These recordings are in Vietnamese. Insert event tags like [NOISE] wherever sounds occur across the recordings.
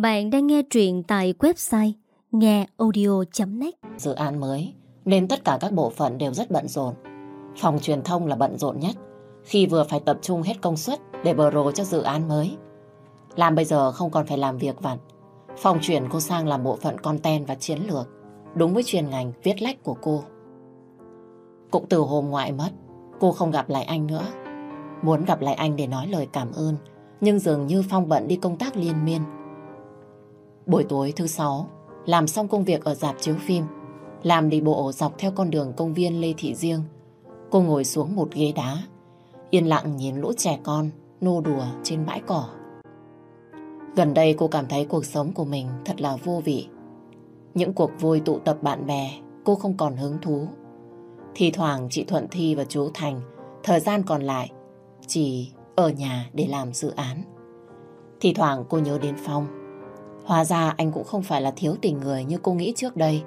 Bạn đang nghe truyện tại website ngheaudio net Dự án mới nên tất cả các bộ phận đều rất bận rộn. Phòng truyền thông là bận rộn nhất khi vừa phải tập trung hết công suất để bờ rồ cho dự án mới. Làm bây giờ không còn phải làm việc vặt. Phòng chuyển cô sang làm bộ phận content và chiến lược đúng với chuyên ngành viết lách của cô. Cũng từ hôm ngoại mất, cô không gặp lại anh nữa. Muốn gặp lại anh để nói lời cảm ơn, nhưng dường như Phong bận đi công tác liên miên. Buổi tối thứ sáu, làm xong công việc ở dạp chiếu phim, làm đi bộ dọc theo con đường công viên Lê Thị Riêng. Cô ngồi xuống một ghế đá, yên lặng nhìn lũ trẻ con nô đùa trên bãi cỏ. Gần đây cô cảm thấy cuộc sống của mình thật là vô vị. Những cuộc vui tụ tập bạn bè cô không còn hứng thú. Thì thoảng chị Thuận Thi và chú Thành thời gian còn lại chỉ ở nhà để làm dự án. Thì thoảng cô nhớ đến Phong. Hóa ra anh cũng không phải là thiếu tình người như cô nghĩ trước đây.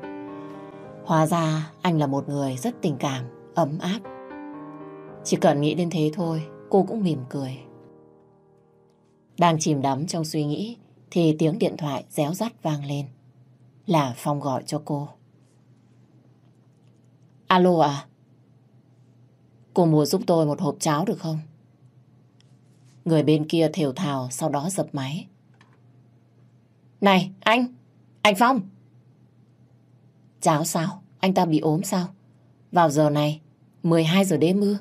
Hóa ra anh là một người rất tình cảm, ấm áp. Chỉ cần nghĩ đến thế thôi, cô cũng mỉm cười. Đang chìm đắm trong suy nghĩ thì tiếng điện thoại réo rắt vang lên. Là Phong gọi cho cô. Alo à? Cô mua giúp tôi một hộp cháo được không? Người bên kia thều thào sau đó dập máy. Này, anh! Anh Phong! Cháo sao? Anh ta bị ốm sao? Vào giờ này, 12 giờ đêm mưa.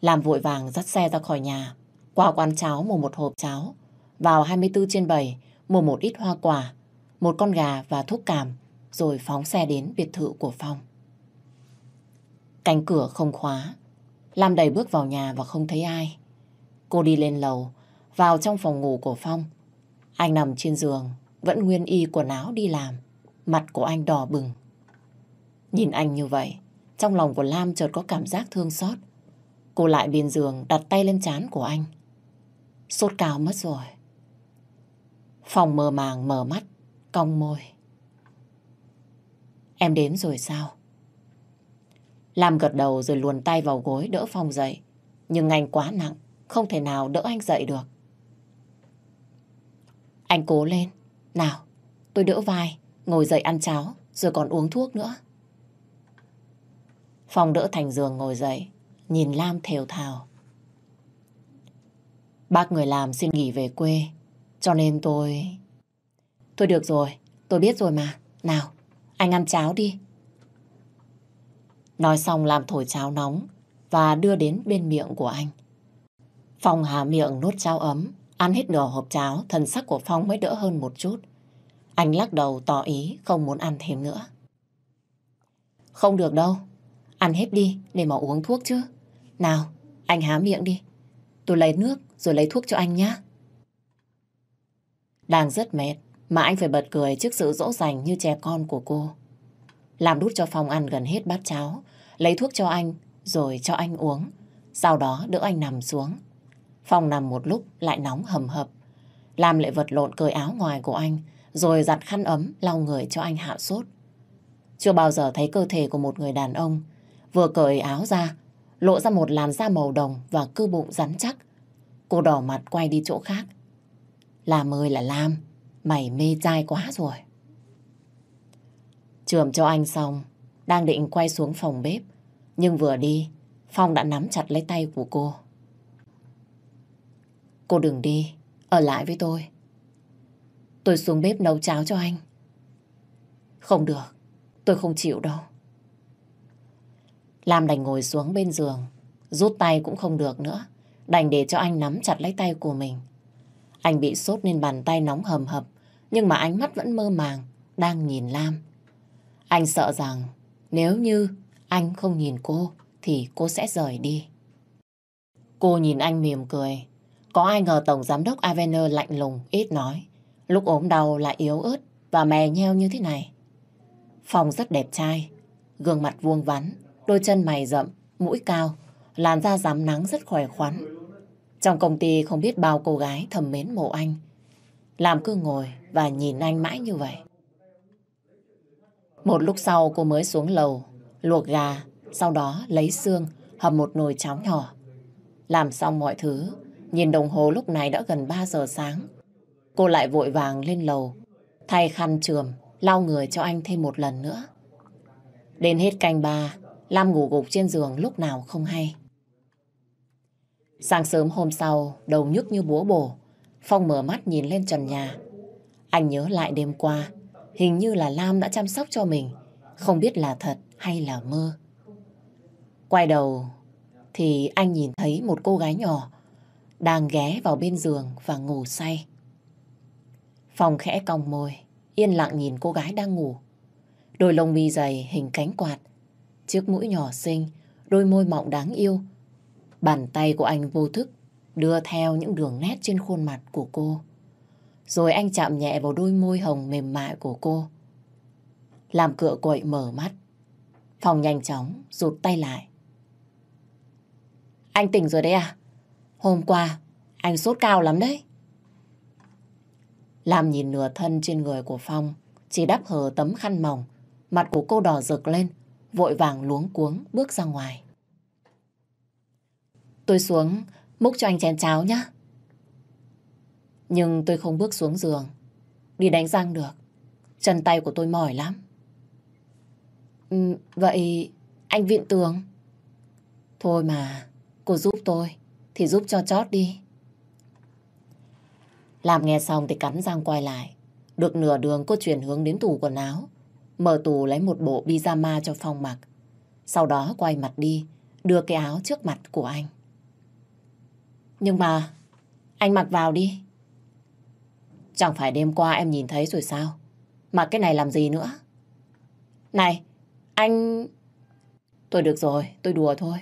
Làm vội vàng dắt xe ra khỏi nhà, qua quán cháo mua một hộp cháo, vào 24 trên 7 mua một ít hoa quả, một con gà và thuốc cảm, rồi phóng xe đến biệt thự của Phong. Cánh cửa không khóa, Lam đầy bước vào nhà và không thấy ai. Cô đi lên lầu, vào trong phòng ngủ của Phong. Anh nằm trên giường, vẫn nguyên y quần áo đi làm. Mặt của anh đỏ bừng. Nhìn anh như vậy, trong lòng của Lam chợt có cảm giác thương xót. Cô lại bên giường đặt tay lên trán của anh. Sốt cao mất rồi. Phòng mờ màng mở mắt, cong môi. Em đến rồi sao? Lam gật đầu rồi luồn tay vào gối đỡ Phong dậy. Nhưng anh quá nặng, không thể nào đỡ anh dậy được. Anh cố lên. Nào, tôi đỡ vai, ngồi dậy ăn cháo, rồi còn uống thuốc nữa. Phong đỡ thành giường ngồi dậy, nhìn Lam thều thào. Bác người làm xin nghỉ về quê, cho nên tôi... Thôi được rồi, tôi biết rồi mà. Nào, anh ăn cháo đi. Nói xong làm thổi cháo nóng và đưa đến bên miệng của anh. Phong hà miệng nốt cháo ấm, ăn hết nửa hộp cháo, thần sắc của Phong mới đỡ hơn một chút. Anh lắc đầu tỏ ý không muốn ăn thêm nữa. Không được đâu, ăn hết đi để mà uống thuốc chứ. Nào, anh há miệng đi. Tôi lấy nước rồi lấy thuốc cho anh nhé. Đang rất mệt mà anh phải bật cười trước sự dỗ dành như trẻ con của cô. Làm đút cho Phong ăn gần hết bát cháo, lấy thuốc cho anh rồi cho anh uống. Sau đó đỡ anh nằm xuống. Phong nằm một lúc lại nóng hầm hập. Làm lại vật lộn cởi áo ngoài của anh rồi giặt khăn ấm lau người cho anh hạ sốt. Chưa bao giờ thấy cơ thể của một người đàn ông vừa cởi áo ra lộ ra một làn da màu đồng và cơ bụng rắn chắc. Cô đỏ mặt quay đi chỗ khác. Lam ơi là Lam, mày mê trai quá rồi. Trường cho anh xong, đang định quay xuống phòng bếp. Nhưng vừa đi, Phong đã nắm chặt lấy tay của cô. Cô đừng đi, ở lại với tôi. Tôi xuống bếp nấu cháo cho anh. Không được, tôi không chịu đâu. Lam đành ngồi xuống bên giường, rút tay cũng không được nữa. Đành để cho anh nắm chặt lấy tay của mình. Anh bị sốt nên bàn tay nóng hầm hập, nhưng mà ánh mắt vẫn mơ màng, đang nhìn Lam. Anh sợ rằng nếu như anh không nhìn cô thì cô sẽ rời đi. Cô nhìn anh mỉm cười. Có ai ngờ Tổng Giám đốc Avener lạnh lùng, ít nói. Lúc ốm đau lại yếu ớt và mè nheo như thế này. Phòng rất đẹp trai, gương mặt vuông vắn, đôi chân mày rậm, mũi cao, làn da rám nắng rất khỏe khoắn. Trong công ty không biết bao cô gái thầm mến mộ anh. Làm cứ ngồi và nhìn anh mãi như vậy. Một lúc sau cô mới xuống lầu, luộc gà, sau đó lấy xương, hầm một nồi cháo nhỏ. Làm xong mọi thứ, nhìn đồng hồ lúc này đã gần 3 giờ sáng. Cô lại vội vàng lên lầu, thay khăn trường, lau người cho anh thêm một lần nữa. Đến hết canh ba, Lam ngủ gục trên giường lúc nào không hay. Sáng sớm hôm sau, đầu nhức như búa bổ, Phong mở mắt nhìn lên trần nhà. Anh nhớ lại đêm qua, hình như là Lam đã chăm sóc cho mình, không biết là thật hay là mơ. Quay đầu thì anh nhìn thấy một cô gái nhỏ đang ghé vào bên giường và ngủ say. Phòng khẽ cong môi, yên lặng nhìn cô gái đang ngủ. Đôi lông mi dày hình cánh quạt, chiếc mũi nhỏ xinh, đôi môi mọng đáng yêu. Bàn tay của anh vô thức đưa theo những đường nét trên khuôn mặt của cô. Rồi anh chạm nhẹ vào đôi môi hồng mềm mại của cô. Làm cựa quậy mở mắt. Phòng nhanh chóng rụt tay lại. Anh tỉnh rồi đấy à? Hôm qua anh sốt cao lắm đấy. Làm nhìn nửa thân trên người của Phong, chỉ đắp hờ tấm khăn mỏng, mặt của cô đỏ rực lên, vội vàng luống cuống bước ra ngoài. Tôi xuống múc cho anh chén cháo nhé. Nhưng tôi không bước xuống giường, đi đánh răng được. Chân tay của tôi mỏi lắm. Ừ, vậy anh viện tường? Thôi mà, cô giúp tôi, thì giúp cho chót đi. Làm nghe xong thì cắn răng quay lại. Được nửa đường cô chuyển hướng đến tủ quần áo. Mở tủ lấy một bộ pyjama cho Phong mặc. Sau đó quay mặt đi, đưa cái áo trước mặt của anh. Nhưng mà, anh mặc vào đi. Chẳng phải đêm qua em nhìn thấy rồi sao? Mặc cái này làm gì nữa? Này, anh... Tôi được rồi, tôi đùa thôi.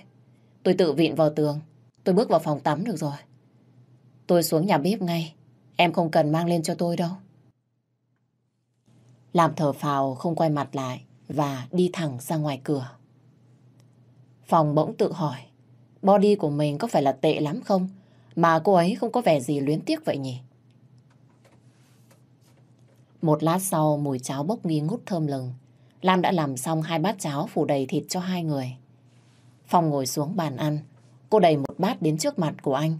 Tôi tự vịn vào tường. Tôi bước vào phòng tắm được rồi. Tôi xuống nhà bếp ngay. Em không cần mang lên cho tôi đâu. Làm thở phào, không quay mặt lại và đi thẳng ra ngoài cửa. Phòng bỗng tự hỏi, body của mình có phải là tệ lắm không mà cô ấy không có vẻ gì luyến tiếc vậy nhỉ? Một lát sau, mùi cháo bốc nghi ngút thơm lừng. Lam đã làm xong hai bát cháo phủ đầy thịt cho hai người. Phong ngồi xuống bàn ăn. Cô đầy một bát đến trước mặt của anh.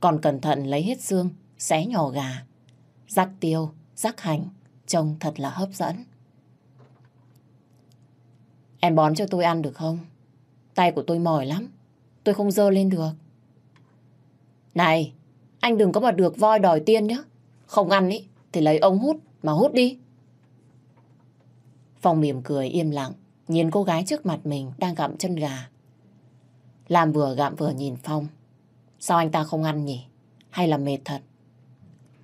Còn cẩn thận lấy hết xương, xé nhỏ gà. Rắc tiêu, rắc hành. Trông thật là hấp dẫn. Em bón cho tôi ăn được không? Tay của tôi mỏi lắm. Tôi không dơ lên được. Này, anh đừng có mà được voi đòi tiên nhé. Không ăn ý, thì lấy ống hút mà hút đi. Phong mỉm cười im lặng, nhìn cô gái trước mặt mình đang gặm chân gà. Làm vừa gạm vừa nhìn Phong. Sao anh ta không ăn nhỉ? Hay là mệt thật?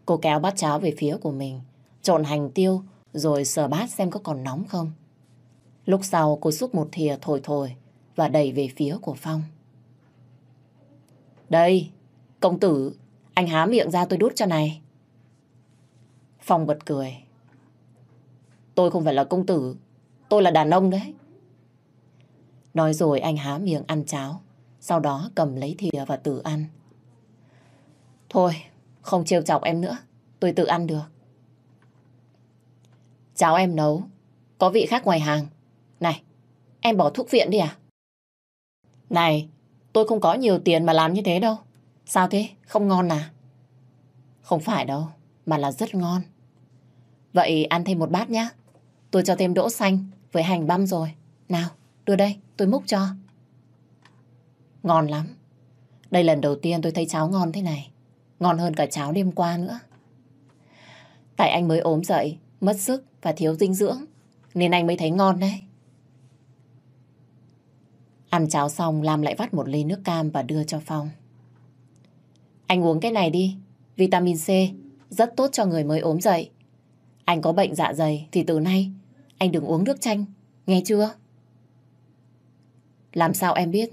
Cô kéo bát cháo về phía của mình, trộn hành tiêu rồi sờ bát xem có còn nóng không. Lúc sau cô xúc một thìa thổi thổi và đẩy về phía của Phong. Đây, công tử, anh há miệng ra tôi đút cho này. Phong bật cười. Tôi không phải là công tử, tôi là đàn ông đấy. Nói rồi anh há miệng ăn cháo, sau đó cầm lấy thìa và tự ăn. Thôi, không trêu chọc em nữa, tôi tự ăn được. Cháo em nấu, có vị khác ngoài hàng. Này, em bỏ thuốc viện đi à? Này, tôi không có nhiều tiền mà làm như thế đâu. Sao thế? Không ngon à? Không phải đâu, mà là rất ngon. Vậy ăn thêm một bát nhá. Tôi cho thêm đỗ xanh với hành băm rồi. Nào, đưa đây, tôi múc cho. Ngon lắm. Đây lần đầu tiên tôi thấy cháo ngon thế này. Ngon hơn cả cháo đêm qua nữa. Tại anh mới ốm dậy, mất sức và thiếu dinh dưỡng. Nên anh mới thấy ngon đấy. Ăn cháo xong Lam lại vắt một ly nước cam và đưa cho Phong. Anh uống cái này đi. Vitamin C rất tốt cho người mới ốm dậy. Anh có bệnh dạ dày thì từ nay anh đừng uống nước chanh. Nghe chưa? Làm sao em biết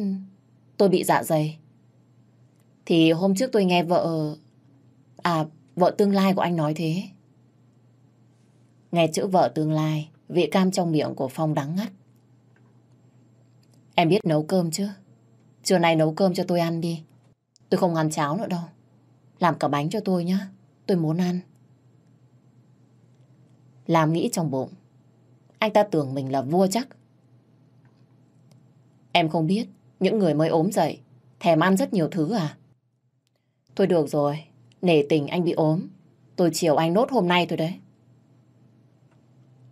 tôi bị dạ dày? Thì hôm trước tôi nghe vợ... À, vợ tương lai của anh nói thế. Nghe chữ vợ tương lai, vị cam trong miệng của Phong đắng ngắt. Em biết nấu cơm chứ? Trưa nay nấu cơm cho tôi ăn đi. Tôi không ăn cháo nữa đâu. Làm cả bánh cho tôi nhé. Tôi muốn ăn. Làm nghĩ trong bụng. Anh ta tưởng mình là vua chắc. Em không biết, những người mới ốm dậy, thèm ăn rất nhiều thứ à? Thôi được rồi, nể tình anh bị ốm. Tôi chiều anh nốt hôm nay thôi đấy.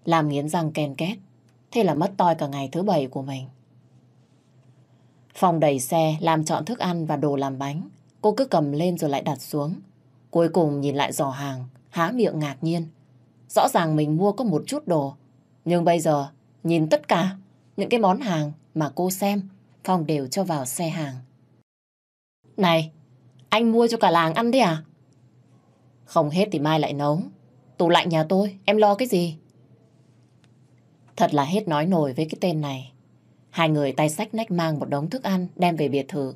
Làm nghiến răng kèn két. Thế là mất toi cả ngày thứ bảy của mình. phòng đẩy xe, làm chọn thức ăn và đồ làm bánh. Cô cứ cầm lên rồi lại đặt xuống. Cuối cùng nhìn lại giỏ hàng, há miệng ngạc nhiên. Rõ ràng mình mua có một chút đồ. Nhưng bây giờ, nhìn tất cả những cái món hàng mà cô xem, Phong đều cho vào xe hàng. Này, anh mua cho cả làng ăn đấy à? Không hết thì mai lại nấu. Tủ lạnh nhà tôi, em lo cái gì? Thật là hết nói nổi với cái tên này. Hai người tay sách nách mang một đống thức ăn đem về biệt thự.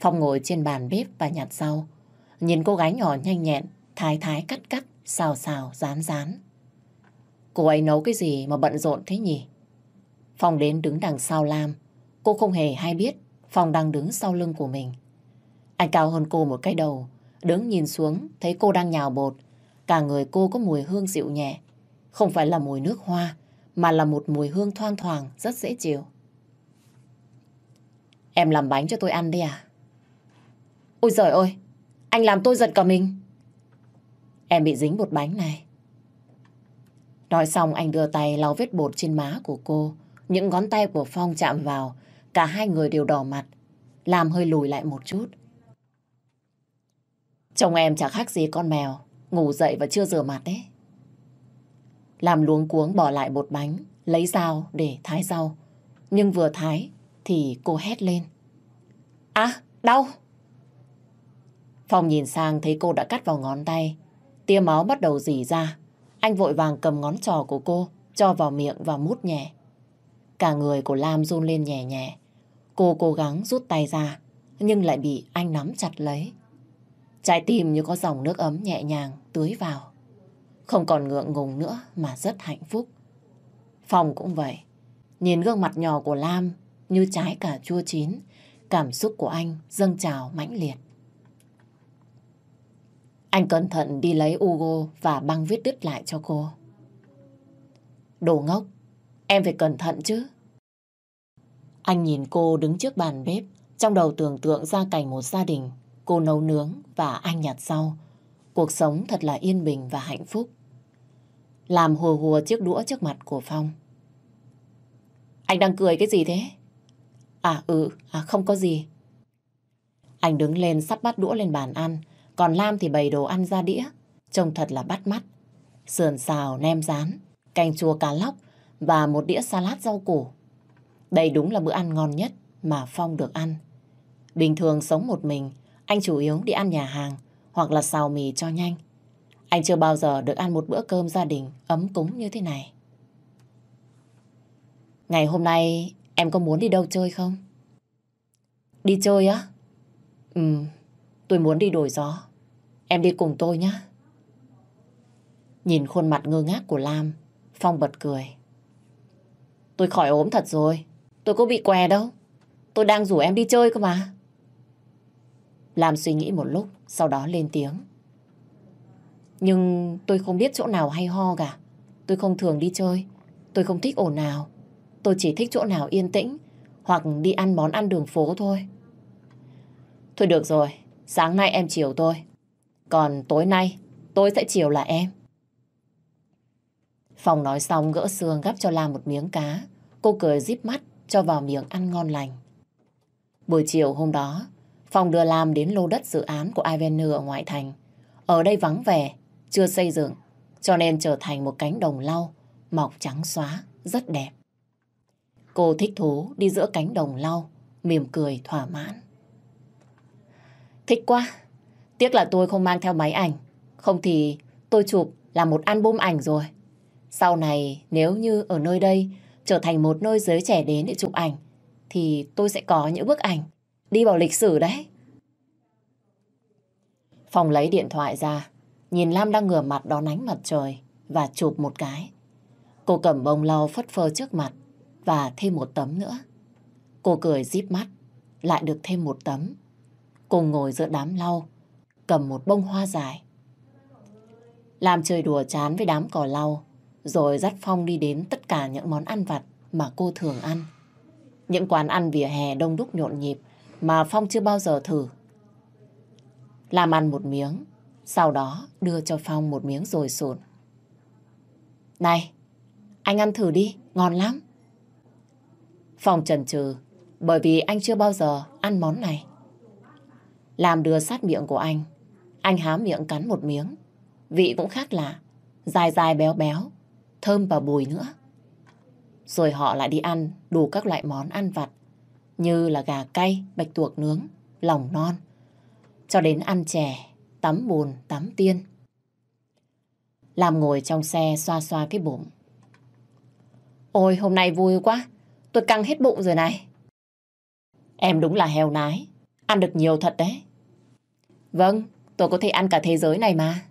Phong ngồi trên bàn bếp và nhặt rau. Nhìn cô gái nhỏ nhanh nhẹn, thái thái cắt cắt, xào xào, rán rán. Cô ấy nấu cái gì mà bận rộn thế nhỉ? Phong đến đứng đằng sau Lam. Cô không hề hay biết Phong đang đứng sau lưng của mình. Anh cao hơn cô một cái đầu, đứng nhìn xuống thấy cô đang nhào bột. Cả người cô có mùi hương dịu nhẹ. Không phải là mùi nước hoa, mà là một mùi hương thoang thoảng rất dễ chịu. Em làm bánh cho tôi ăn đi à? Ôi giời ơi, anh làm tôi giật cả mình. Em bị dính bột bánh này. Nói xong anh đưa tay lau vết bột trên má của cô. Những ngón tay của Phong chạm vào. Cả hai người đều đỏ mặt. Làm hơi lùi lại một chút. Chồng em chẳng khác gì con mèo. Ngủ dậy và chưa rửa mặt đấy. Làm luống cuống bỏ lại bột bánh. Lấy dao để thái rau. Nhưng vừa thái thì cô hét lên. À, đau! Phong nhìn sang thấy cô đã cắt vào ngón tay. Tia máu bắt đầu dỉ ra. Anh vội vàng cầm ngón trò của cô, cho vào miệng và mút nhẹ. Cả người của Lam run lên nhẹ nhẹ. Cô cố gắng rút tay ra, nhưng lại bị anh nắm chặt lấy. Trái tim như có dòng nước ấm nhẹ nhàng tưới vào. Không còn ngượng ngùng nữa mà rất hạnh phúc. Phòng cũng vậy. Nhìn gương mặt nhỏ của Lam như trái cà chua chín, cảm xúc của anh dâng trào mãnh liệt. Anh cẩn thận đi lấy Ugo và băng viết đứt lại cho cô. Đồ ngốc, em phải cẩn thận chứ. Anh nhìn cô đứng trước bàn bếp, trong đầu tưởng tượng ra cảnh một gia đình, cô nấu nướng và anh nhặt rau. Cuộc sống thật là yên bình và hạnh phúc. Làm hùa hùa chiếc đũa trước mặt của Phong. Anh đang cười cái gì thế? À ừ, à không có gì. Anh đứng lên sắp bắt đũa lên bàn ăn, còn Lam thì bày đồ ăn ra đĩa, trông thật là bắt mắt. Sườn xào, nem rán, canh chua cá lóc và một đĩa salad rau củ. Đây đúng là bữa ăn ngon nhất mà Phong được ăn. Bình thường sống một mình, anh chủ yếu đi ăn nhà hàng hoặc là xào mì cho nhanh. Anh chưa bao giờ được ăn một bữa cơm gia đình ấm cúng như thế này. Ngày hôm nay em có muốn đi đâu chơi không? Đi chơi á? Ừ, Tôi muốn đi đổi gió. Em đi cùng tôi nhé. Nhìn khuôn mặt ngơ ngác của Lam, Phong bật cười. Tôi khỏi ốm thật rồi. Tôi có bị què đâu. Tôi đang rủ em đi chơi cơ mà. Lam suy nghĩ một lúc, sau đó lên tiếng. Nhưng tôi không biết chỗ nào hay ho cả. Tôi không thường đi chơi. Tôi không thích ồn nào. Tôi chỉ thích chỗ nào yên tĩnh hoặc đi ăn món ăn đường phố thôi. Thôi được rồi, Sáng nay em chiều tôi. Còn tối nay tôi sẽ chiều là em. Phòng nói xong gỡ xương gắp cho Lam một miếng cá. Cô cười díp mắt cho vào miệng ăn ngon lành. Buổi chiều hôm đó, Phòng đưa Lam đến lô đất dự án của Ivenue ở ngoại thành. Ở đây vắng vẻ, chưa xây dựng, cho nên trở thành một cánh đồng lau, mọc trắng xóa, rất đẹp. Cô thích thú đi giữa cánh đồng lau, mỉm cười thỏa mãn. Thích quá. Tiếc là tôi không mang theo máy ảnh. Không thì tôi chụp là một album ảnh rồi. Sau này nếu như ở nơi đây trở thành một nơi giới trẻ đến để chụp ảnh thì tôi sẽ có những bức ảnh đi vào lịch sử đấy. Phong lấy điện thoại ra, nhìn Lam đang ngửa mặt đón ánh mặt trời và chụp một cái. Cô cầm bông lau phất phơ trước mặt và thêm một tấm nữa. Cô cười díp mắt, lại được thêm một tấm Cô ngồi giữa đám lau, cầm một bông hoa dài. Làm chơi đùa chán với đám cỏ lau, rồi dắt Phong đi đến tất cả những món ăn vặt mà cô thường ăn. Những quán ăn vỉa hè đông đúc nhộn nhịp mà Phong chưa bao giờ thử. Làm ăn một miếng, Sau đó đưa cho Phong một miếng rồi sụn. Này, anh ăn thử đi, ngon lắm. Phong trần trừ, bởi vì anh chưa bao giờ ăn món này. Làm đưa sát miệng của anh, anh há miệng cắn một miếng. Vị cũng khác lạ, dài dài béo béo, thơm và bùi nữa. Rồi họ lại đi ăn đủ các loại món ăn vặt như là gà cay, bạch tuộc nướng, lòng non, cho đến ăn chè, tắm bùn, tắm tiên. Làm ngồi trong xe xoa xoa cái bụng. Ôi hôm nay vui quá, tôi căng hết bụng rồi này. Em đúng là heo nái, ăn được nhiều thật đấy. Vâng, tôi có thể ăn cả thế giới này mà.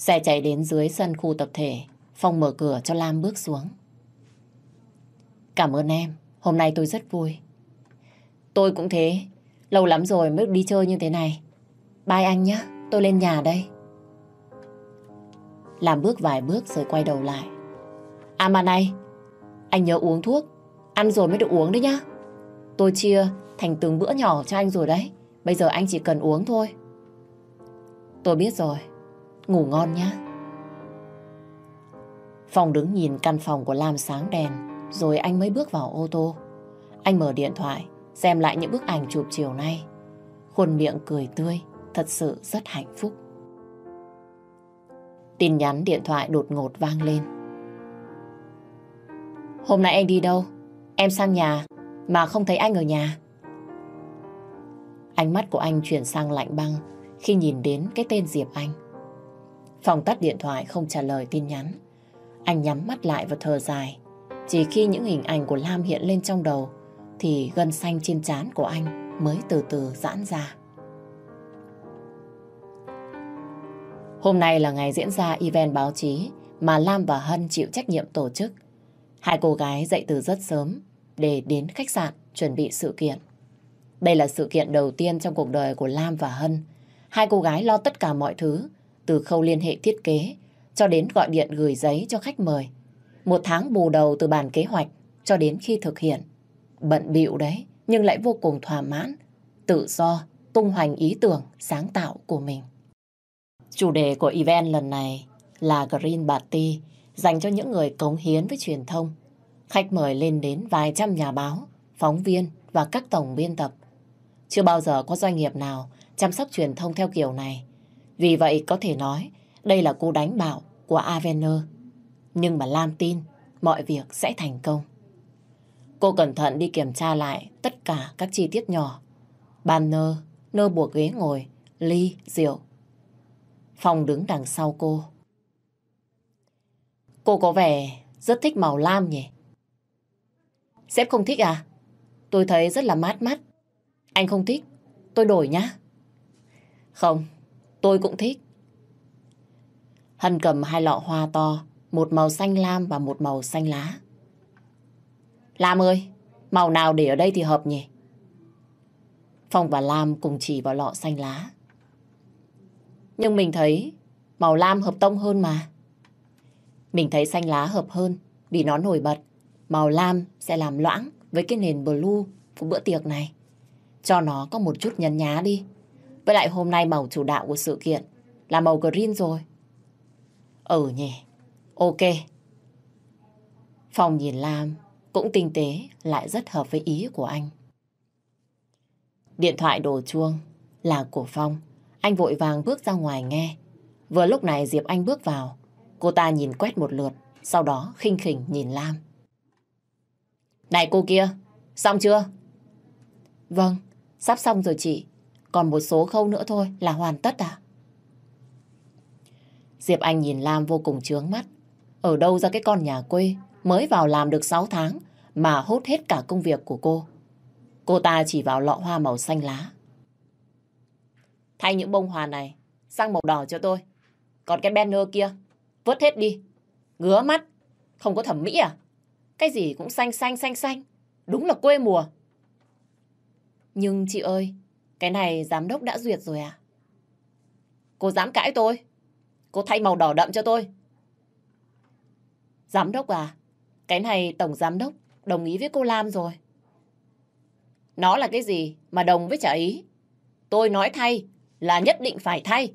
Xe chạy đến dưới sân khu tập thể, Phong mở cửa cho Lam bước xuống. Cảm ơn em, hôm nay tôi rất vui. Tôi cũng thế, lâu lắm rồi mới đi chơi như thế này. Bye anh nhé, tôi lên nhà đây. Làm bước vài bước rồi quay đầu lại. À mà này, anh nhớ uống thuốc, ăn rồi mới được uống đấy nhá. Tôi chia thành từng bữa nhỏ cho anh rồi đấy. Bây giờ anh chỉ cần uống thôi. Tôi biết rồi, ngủ ngon nhé. Phong đứng nhìn căn phòng của Lam sáng đèn, rồi anh mới bước vào ô tô. Anh mở điện thoại, xem lại những bức ảnh chụp chiều nay. Khuôn miệng cười tươi, thật sự rất hạnh phúc. Tin nhắn điện thoại đột ngột vang lên. Hôm nay anh đi đâu? Em sang nhà mà không thấy anh ở nhà. Ánh mắt của anh chuyển sang lạnh băng khi nhìn đến cái tên Diệp Anh. Phòng tắt điện thoại không trả lời tin nhắn. Anh nhắm mắt lại và thở dài. Chỉ khi những hình ảnh của Lam hiện lên trong đầu thì gân xanh trên trán của anh mới từ từ giãn ra. Hôm nay là ngày diễn ra event báo chí mà Lam và Hân chịu trách nhiệm tổ chức. Hai cô gái dậy từ rất sớm để đến khách sạn chuẩn bị sự kiện. Đây là sự kiện đầu tiên trong cuộc đời của Lam và Hân. Hai cô gái lo tất cả mọi thứ, từ khâu liên hệ thiết kế cho đến gọi điện gửi giấy cho khách mời. Một tháng bù đầu từ bàn kế hoạch cho đến khi thực hiện. Bận bịu đấy, nhưng lại vô cùng thỏa mãn, tự do, tung hoành ý tưởng, sáng tạo của mình. Chủ đề của event lần này là Green Party, dành cho những người cống hiến với truyền thông. Khách mời lên đến vài trăm nhà báo, phóng viên và các tổng biên tập. Chưa bao giờ có doanh nghiệp nào chăm sóc truyền thông theo kiểu này. Vì vậy có thể nói đây là cú đánh bạo của Avener. Nhưng mà Lam tin mọi việc sẽ thành công. Cô cẩn thận đi kiểm tra lại tất cả các chi tiết nhỏ. Banner, nơ buộc ghế ngồi, ly, rượu. Phong đứng đằng sau cô. Cô có vẻ rất thích màu lam nhỉ? Sếp không thích à? Tôi thấy rất là mát mắt. Anh không thích, tôi đổi nhá. Không, tôi cũng thích. Hân cầm hai lọ hoa to, một màu xanh lam và một màu xanh lá. Lam ơi, màu nào để ở đây thì hợp nhỉ? Phong và Lam cùng chỉ vào lọ xanh lá. Nhưng mình thấy màu lam hợp tông hơn mà. Mình thấy xanh lá hợp hơn vì nó nổi bật. Màu lam sẽ làm loãng với cái nền blue của bữa tiệc này. Cho nó có một chút nhấn nhá đi. Với lại hôm nay màu chủ đạo của sự kiện là màu green rồi. Ừ nhỉ. Ok. phòng nhìn Lam cũng tinh tế lại rất hợp với ý của anh. Điện thoại đổ chuông là của Phong. Anh vội vàng bước ra ngoài nghe. Vừa lúc này Diệp Anh bước vào. Cô ta nhìn quét một lượt, sau đó khinh khỉnh nhìn Lam. Này cô kia, xong chưa? Vâng, sắp xong rồi chị. Còn một số khâu nữa thôi là hoàn tất à? Diệp Anh nhìn Lam vô cùng trướng mắt. Ở đâu ra cái con nhà quê mới vào làm được 6 tháng mà hốt hết cả công việc của cô. Cô ta chỉ vào lọ hoa màu xanh lá. Thay những bông hoa này sang màu đỏ cho tôi. Còn cái banner kia, vứt hết đi. Ngứa mắt, không có thẩm mỹ à? Cái gì cũng xanh xanh xanh xanh. Đúng là quê mùa. Nhưng chị ơi, cái này giám đốc đã duyệt rồi à? Cô dám cãi tôi? Cô thay màu đỏ đậm cho tôi. Giám đốc à? Cái này tổng giám đốc đồng ý với cô Lam rồi. Nó là cái gì mà đồng với trả ý? Tôi nói thay là nhất định phải thay.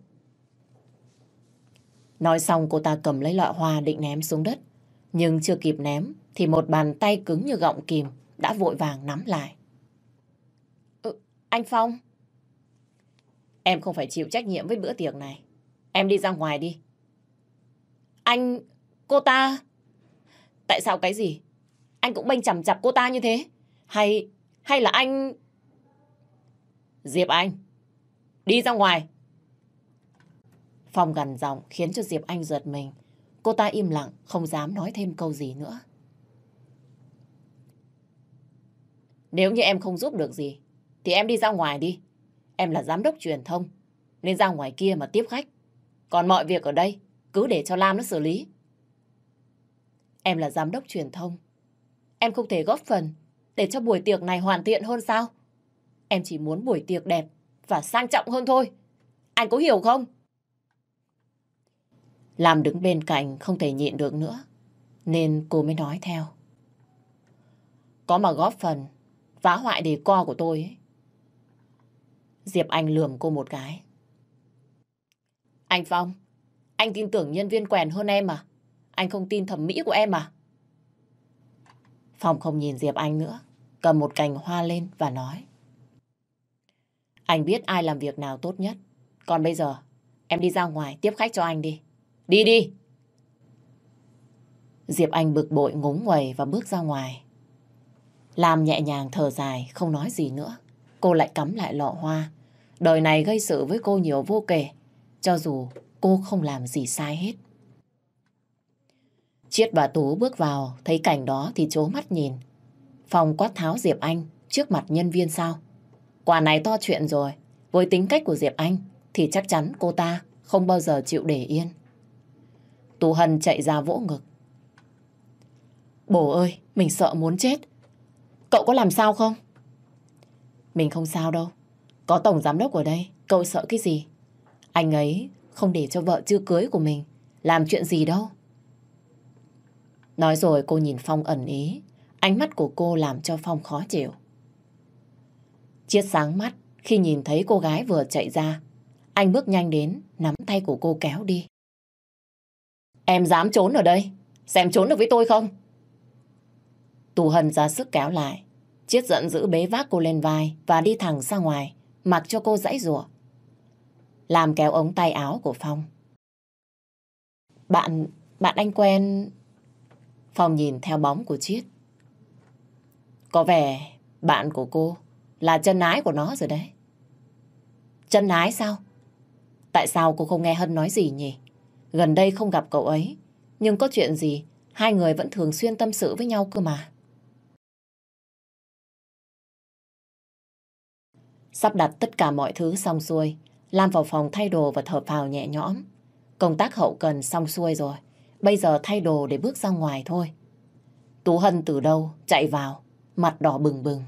Nói xong cô ta cầm lấy lọ hoa định ném xuống đất. Nhưng chưa kịp ném thì một bàn tay cứng như gọng kìm đã vội vàng nắm lại. Ừ, anh Phong. Em không phải chịu trách nhiệm với bữa tiệc này. Em đi ra ngoài đi. Anh... cô ta... Tại sao cái gì? Anh cũng bênh chằm chặp cô ta như thế? Hay... hay là anh... Diệp Anh, đi ra ngoài. Phong gần giọng khiến cho Diệp Anh giật mình. Cô ta im lặng, không dám nói thêm câu gì nữa. Nếu như em không giúp được gì, thì em đi ra ngoài đi. Em là giám đốc truyền thông, nên ra ngoài kia mà tiếp khách. Còn mọi việc ở đây, cứ để cho Lam nó xử lý. Em là giám đốc truyền thông. Em không thể góp phần để cho buổi tiệc này hoàn thiện hơn sao? Em chỉ muốn buổi tiệc đẹp và sang trọng hơn thôi. Anh có hiểu không? Lam đứng bên cạnh không thể nhịn được nữa. Nên cô mới nói theo. Có mà góp phần phá hoại đề co của tôi ấy. Diệp Anh lườm cô một cái. Anh Phong, anh tin tưởng nhân viên quèn hơn em à? Anh không tin thẩm mỹ của em à? Phong không nhìn Diệp Anh nữa, cầm một cành hoa lên và nói. Anh biết ai làm việc nào tốt nhất. Còn bây giờ, em đi ra ngoài tiếp khách cho anh đi. Đi đi! Diệp Anh bực bội ngúng quầy và bước ra ngoài. Lam nhẹ nhàng thở dài, không nói gì nữa. Cô lại cắm lại lọ hoa. Đời này gây sự với cô nhiều vô kể, cho dù cô không làm gì sai hết. Chiết và Tú bước vào, thấy cảnh đó thì chố mắt nhìn. Phòng quát tháo Diệp Anh trước mặt nhân viên sao? Quả này to chuyện rồi. Với tính cách của Diệp Anh thì chắc chắn cô ta không bao giờ chịu để yên. Tú Hân chạy ra vỗ ngực. Bồ ơi, mình sợ muốn chết. Cậu có làm sao không? Mình không sao đâu. Có tổng giám đốc ở đây, cậu sợ cái gì? Anh ấy không để cho vợ chưa cưới của mình làm chuyện gì đâu. Nói rồi cô nhìn Phong ẩn ý. Ánh mắt của cô làm cho Phong khó chịu. Chiết sáng mắt khi nhìn thấy cô gái vừa chạy ra. Anh bước nhanh đến, nắm tay của cô kéo đi. Em dám trốn ở đây? Xem trốn được với tôi không? Tù Hân ra sức kéo lại. Chiết giận giữ bế vác cô lên vai và đi thẳng ra ngoài, mặc cho cô dãy rủa Làm kéo ống tay áo của Phong. Bạn, bạn anh quen... Phong nhìn theo bóng của Chiết. Có vẻ bạn của cô là chân ái của nó rồi đấy. Chân ái sao? Tại sao cô không nghe Hân nói gì nhỉ? Gần đây không gặp cậu ấy, nhưng có chuyện gì hai người vẫn thường xuyên tâm sự với nhau cơ mà. Sắp đặt tất cả mọi thứ xong xuôi, Lam vào phòng thay đồ và thở phào nhẹ nhõm. Công tác hậu cần xong xuôi rồi, bây giờ thay đồ để bước ra ngoài thôi. Tú Hân từ đâu chạy vào, mặt đỏ bừng bừng.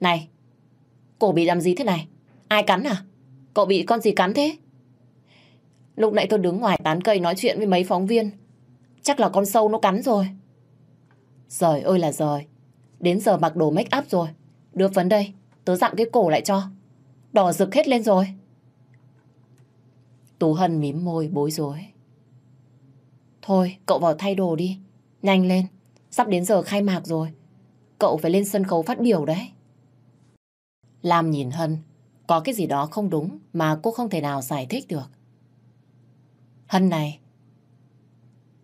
Này, cổ bị làm gì thế này? Ai cắn à? Cậu bị con gì cắn thế? Lúc nãy tôi đứng ngoài tán cây nói chuyện với mấy phóng viên. Chắc là con sâu nó cắn rồi. Giời ơi là giời. Đến giờ mặc đồ make up rồi. Đưa phấn đây, tớ dặn cái cổ lại cho. Đỏ rực hết lên rồi. Tú Hân mím môi bối rối. Thôi, cậu vào thay đồ đi. Nhanh lên, sắp đến giờ khai mạc rồi. Cậu phải lên sân khấu phát biểu đấy. Lam nhìn Hân, có cái gì đó không đúng mà cô không thể nào giải thích được. Hân này.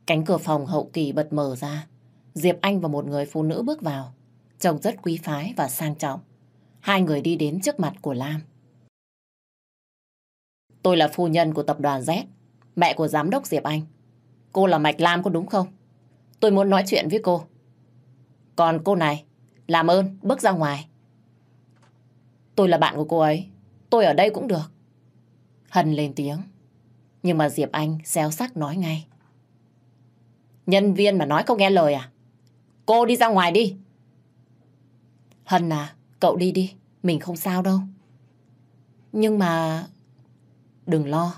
Cánh cửa phòng hậu kỳ bật mở ra. Diệp Anh và một người phụ nữ bước vào. Trông rất quý phái và sang trọng. Hai người đi đến trước mặt của Lam. Tôi là phu nhân của tập đoàn Z, mẹ của giám đốc Diệp Anh. Cô là Mạch Lam có đúng không? Tôi muốn nói chuyện với cô. Còn cô này, làm ơn, bước ra ngoài. Tôi là bạn của cô ấy. Tôi ở đây cũng được. Hân lên tiếng. Nhưng mà Diệp Anh xéo sắc nói ngay. Nhân viên mà nói không nghe lời à? Cô đi ra ngoài đi. Hân à, cậu đi đi. Mình không sao đâu. Nhưng mà... Đừng lo.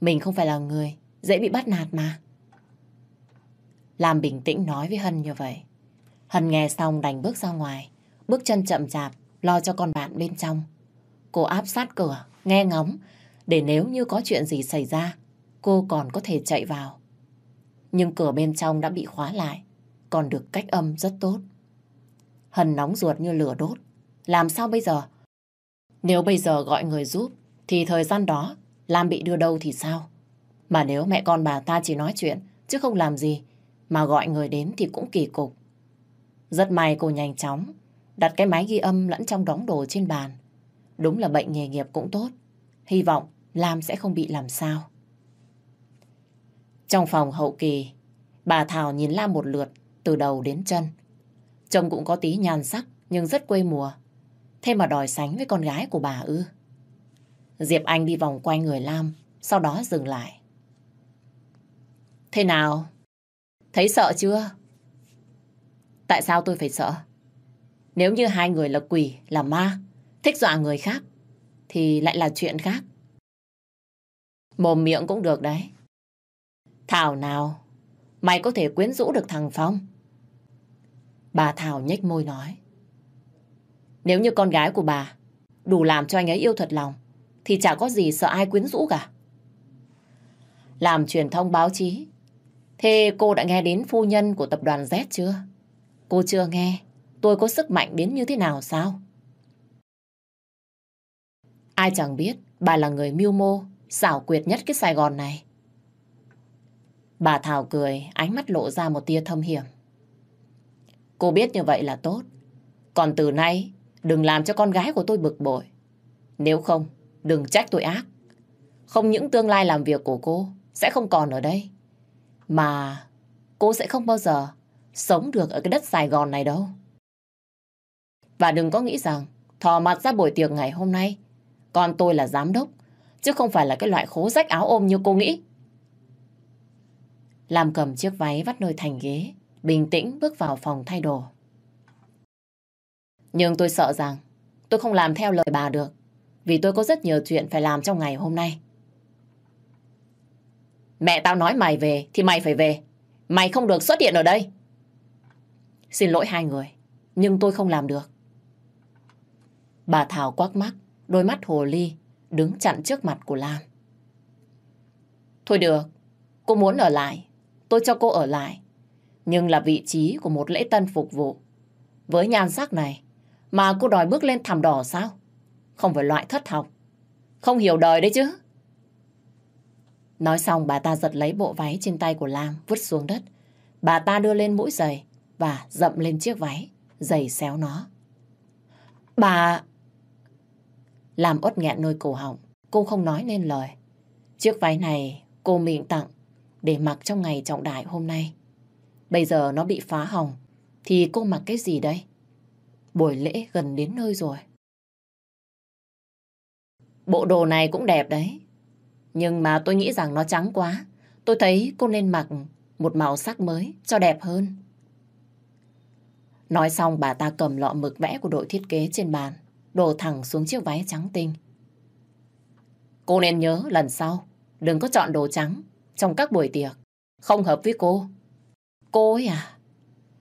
Mình không phải là người dễ bị bắt nạt mà. Làm bình tĩnh nói với Hân như vậy. Hân nghe xong đành bước ra ngoài. Bước chân chậm chạp, lo cho con bạn bên trong. Cô áp sát cửa, nghe ngóng, để nếu như có chuyện gì xảy ra, cô còn có thể chạy vào. Nhưng cửa bên trong đã bị khóa lại, còn được cách âm rất tốt. Hân nóng ruột như lửa đốt. Làm sao bây giờ? Nếu bây giờ gọi người giúp, thì thời gian đó Lam bị đưa đâu thì sao? Mà nếu mẹ con bà ta chỉ nói chuyện, chứ không làm gì, mà gọi người đến thì cũng kỳ cục. Rất may cô nhanh chóng, đặt cái máy ghi âm lẫn trong đóng đồ trên bàn. Đúng là bệnh nghề nghiệp cũng tốt. Hy vọng Lam sẽ không bị làm sao. Trong phòng hậu kỳ, bà Thảo nhìn Lam một lượt từ đầu đến chân. Trông cũng có tí nhan sắc nhưng rất quê mùa. Thế mà đòi sánh với con gái của bà ư. Diệp Anh đi vòng quanh người Lam, sau đó dừng lại. Thế nào? Thấy sợ chưa? Tại sao tôi phải sợ? Nếu như hai người là quỷ, là ma, thích dọa người khác, thì lại là chuyện khác. Mồm miệng cũng được đấy. Thảo nào, mày có thể quyến rũ được thằng Phong. Bà Thảo nhếch môi nói. Nếu như con gái của bà đủ làm cho anh ấy yêu thật lòng, thì chả có gì sợ ai quyến rũ cả. Làm truyền thông báo chí, thế cô đã nghe đến phu nhân của tập đoàn Z chưa? Cô chưa nghe, tôi có sức mạnh đến như thế nào sao? Ai chẳng biết bà là người mưu mô, xảo quyệt nhất cái Sài Gòn này. Bà Thảo cười, ánh mắt lộ ra một tia thâm hiểm. Cô biết như vậy là tốt. Còn từ nay, đừng làm cho con gái của tôi bực bội. Nếu không, đừng trách tôi ác. Không những tương lai làm việc của cô sẽ không còn ở đây. Mà cô sẽ không bao giờ sống được ở cái đất Sài Gòn này đâu. Và đừng có nghĩ rằng thò mặt ra buổi tiệc ngày hôm nay con tôi là giám đốc chứ không phải là cái loại khố rách áo ôm như cô nghĩ. Làm cầm chiếc váy vắt nơi thành ghế bình tĩnh bước vào phòng thay đồ. Nhưng tôi sợ rằng tôi không làm theo lời bà được vì tôi có rất nhiều chuyện phải làm trong ngày hôm nay. Mẹ tao nói mày về thì mày phải về. Mày không được xuất hiện ở đây. Xin lỗi hai người, nhưng tôi không làm được. Bà Thảo quắc mắt, đôi mắt hồ ly, đứng chặn trước mặt của Lam. Thôi được, cô muốn ở lại, tôi cho cô ở lại. Nhưng là vị trí của một lễ tân phục vụ. Với nhan sắc này, mà cô đòi bước lên thảm đỏ sao? Không phải loại thất học. Không hiểu đời đấy chứ. Nói xong bà ta giật lấy bộ váy trên tay của Lam vứt xuống đất. Bà ta đưa lên mũi giày và dậm lên chiếc váy, giày xéo nó. Bà... Làm ốt nghẹn nơi cổ họng, cô không nói nên lời. Chiếc váy này cô miệng tặng để mặc trong ngày trọng đại hôm nay. Bây giờ nó bị phá hỏng, thì cô mặc cái gì đây? Buổi lễ gần đến nơi rồi. Bộ đồ này cũng đẹp đấy. Nhưng mà tôi nghĩ rằng nó trắng quá. Tôi thấy cô nên mặc một màu sắc mới cho đẹp hơn. Nói xong bà ta cầm lọ mực vẽ của đội thiết kế trên bàn, đổ thẳng xuống chiếc váy trắng tinh. Cô nên nhớ lần sau, đừng có chọn đồ trắng trong các buổi tiệc. Không hợp với cô. Cô ấy à,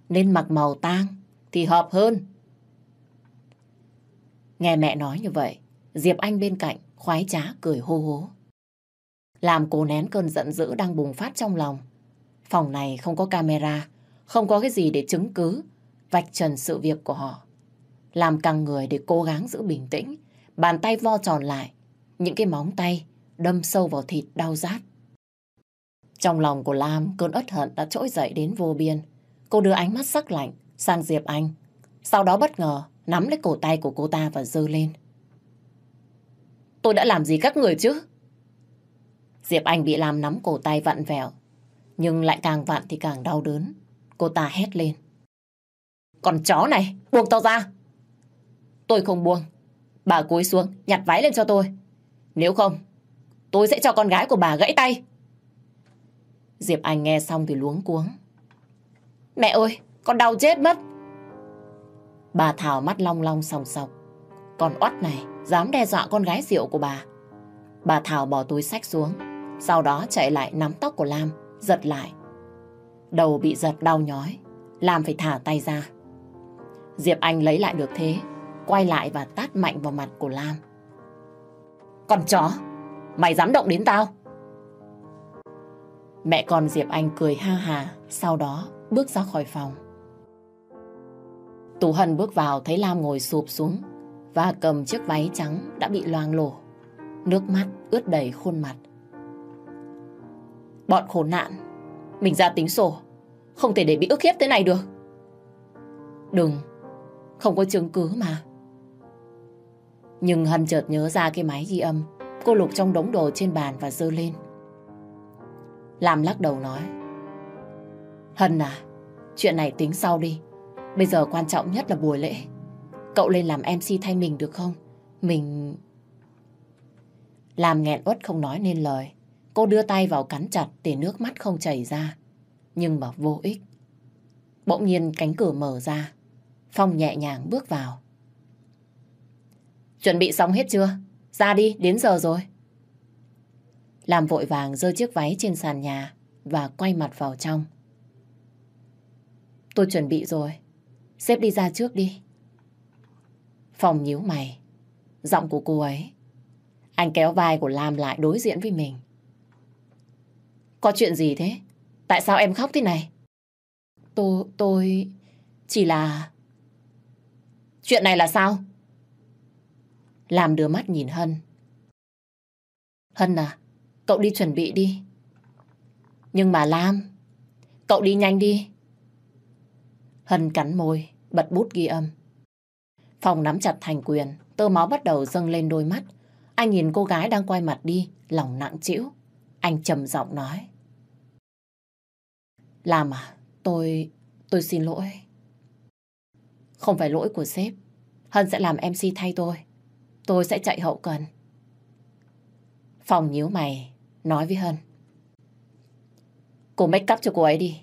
nên mặc màu tang thì hợp hơn. Nghe mẹ nói như vậy, Diệp Anh bên cạnh khoái trá cười hô hố. Làm cô nén cơn giận dữ đang bùng phát trong lòng. Phòng này không có camera, không có cái gì để chứng cứ, vạch trần sự việc của họ. Làm căng người để cố gắng giữ bình tĩnh, bàn tay vo tròn lại, những cái móng tay đâm sâu vào thịt đau rát. Trong lòng của Lam, cơn ất hận đã trỗi dậy đến vô biên. Cô đưa ánh mắt sắc lạnh sang Diệp Anh. Sau đó bất ngờ nắm lấy cổ tay của cô ta và dơ lên. Tôi đã làm gì các người chứ? Diệp Anh bị Lam nắm cổ tay vặn vẹo. Nhưng lại càng vặn thì càng đau đớn. Cô ta hét lên. Còn chó này, buông tao ra. Tôi không buông. Bà cúi xuống, nhặt váy lên cho tôi. Nếu không, tôi sẽ cho con gái của bà gãy tay. Diệp Anh nghe xong thì luống cuống. Mẹ ơi, con đau chết mất. Bà Thảo mắt long long sòng sọc. còn oắt này dám đe dọa con gái rượu của bà. Bà Thảo bỏ túi sách xuống, sau đó chạy lại nắm tóc của Lam, giật lại. Đầu bị giật đau nhói, Lam phải thả tay ra. Diệp Anh lấy lại được thế, quay lại và tát mạnh vào mặt của Lam. Con chó, mày dám động đến tao? Mẹ con Diệp Anh cười ha hà, sau đó bước ra khỏi phòng. Tú Hân bước vào thấy Lam ngồi sụp xuống và cầm chiếc váy trắng đã bị loang lổ. Nước mắt ướt đầy khuôn mặt. Bọn khốn nạn, mình ra tính sổ, không thể để bị ức hiếp thế này được. Đừng, không có chứng cứ mà. Nhưng Hân chợt nhớ ra cái máy ghi âm, cô lục trong đống đồ trên bàn và dơ lên. Lam lắc đầu nói. Hân à, chuyện này tính sau đi. Bây giờ quan trọng nhất là buổi lễ. Cậu lên làm MC thay mình được không? Mình... Làm nghẹn uất không nói nên lời. Cô đưa tay vào cắn chặt để nước mắt không chảy ra. Nhưng mà vô ích. Bỗng nhiên cánh cửa mở ra. Phong nhẹ nhàng bước vào. Chuẩn bị xong hết chưa? Ra đi, đến giờ rồi. Làm vội vàng rơi chiếc váy trên sàn nhà và quay mặt vào trong. Tôi chuẩn bị rồi. Xếp đi ra trước đi. Phòng nhíu mày. Giọng của cô ấy. Anh kéo vai của Lam lại đối diện với mình. Có chuyện gì thế? Tại sao em khóc thế này? Tôi... tôi... Chỉ là... Chuyện này là sao? Làm đưa mắt nhìn Hân. Hân à, cậu đi chuẩn bị đi. Nhưng mà Lam, cậu đi nhanh đi. Hân cắn môi, bật bút ghi âm. Phòng nắm chặt thành quyền, tơ máu bắt đầu dâng lên đôi mắt. Anh nhìn cô gái đang quay mặt đi, lòng nặng trĩu. Anh trầm giọng nói. Làm à, tôi... tôi xin lỗi. Không phải lỗi của sếp. Hân sẽ làm MC thay tôi. Tôi sẽ chạy hậu cần. Phòng nhíu mày, nói với Hân. Cô make up cho cô ấy đi.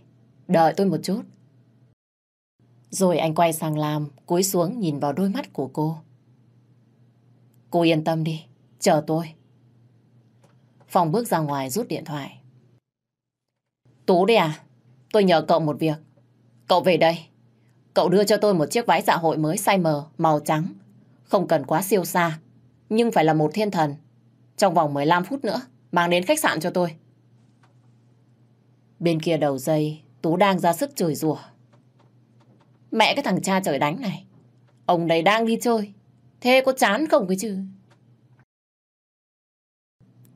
Đợi tôi một chút. Rồi anh quay sang làm, cúi xuống nhìn vào đôi mắt của cô. Cô yên tâm đi, chờ tôi. Phòng bước ra ngoài rút điện thoại. Tú đây à? Tôi nhờ cậu một việc. Cậu về đây. Cậu đưa cho tôi một chiếc váy dạ hội mới size M, màu trắng. Không cần quá siêu xa, nhưng phải là một thiên thần. Trong vòng 15 phút nữa, mang đến khách sạn cho tôi. Bên kia đầu dây, Tú đang ra sức chửi rủa. Mẹ cái thằng cha trời đánh này. Ông đấy đang đi chơi. Thế có chán không cái chứ?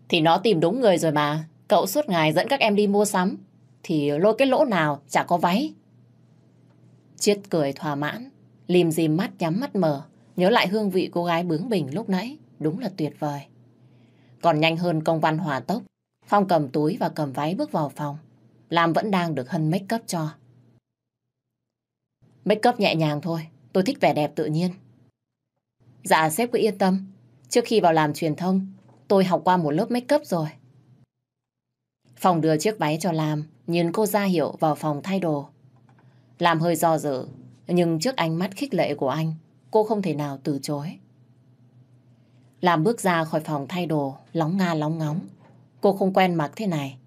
Thì nó tìm đúng người rồi mà. Cậu suốt ngày dẫn các em đi mua sắm. Thì lôi cái lỗ nào chả có váy. Chiết cười thỏa mãn. Lìm dìm mắt nhắm mắt mở. Nhớ lại hương vị cô gái bướng bỉnh lúc nãy. Đúng là tuyệt vời. Còn nhanh hơn công văn hòa tốc. Phong cầm túi và cầm váy bước vào phòng. Lam vẫn đang được Hân make up cho. Make up nhẹ nhàng thôi, tôi thích vẻ đẹp tự nhiên. Dạ sếp cứ yên tâm, trước khi vào làm truyền thông, tôi học qua một lớp make up rồi. Phòng đưa chiếc váy cho Lam, nhìn cô ra hiệu vào phòng thay đồ. Lam hơi do dự, nhưng trước ánh mắt khích lệ của anh, cô không thể nào từ chối. Lam bước ra khỏi phòng thay đồ, lóng nga lóng ngóng. Cô không quen mặc thế này.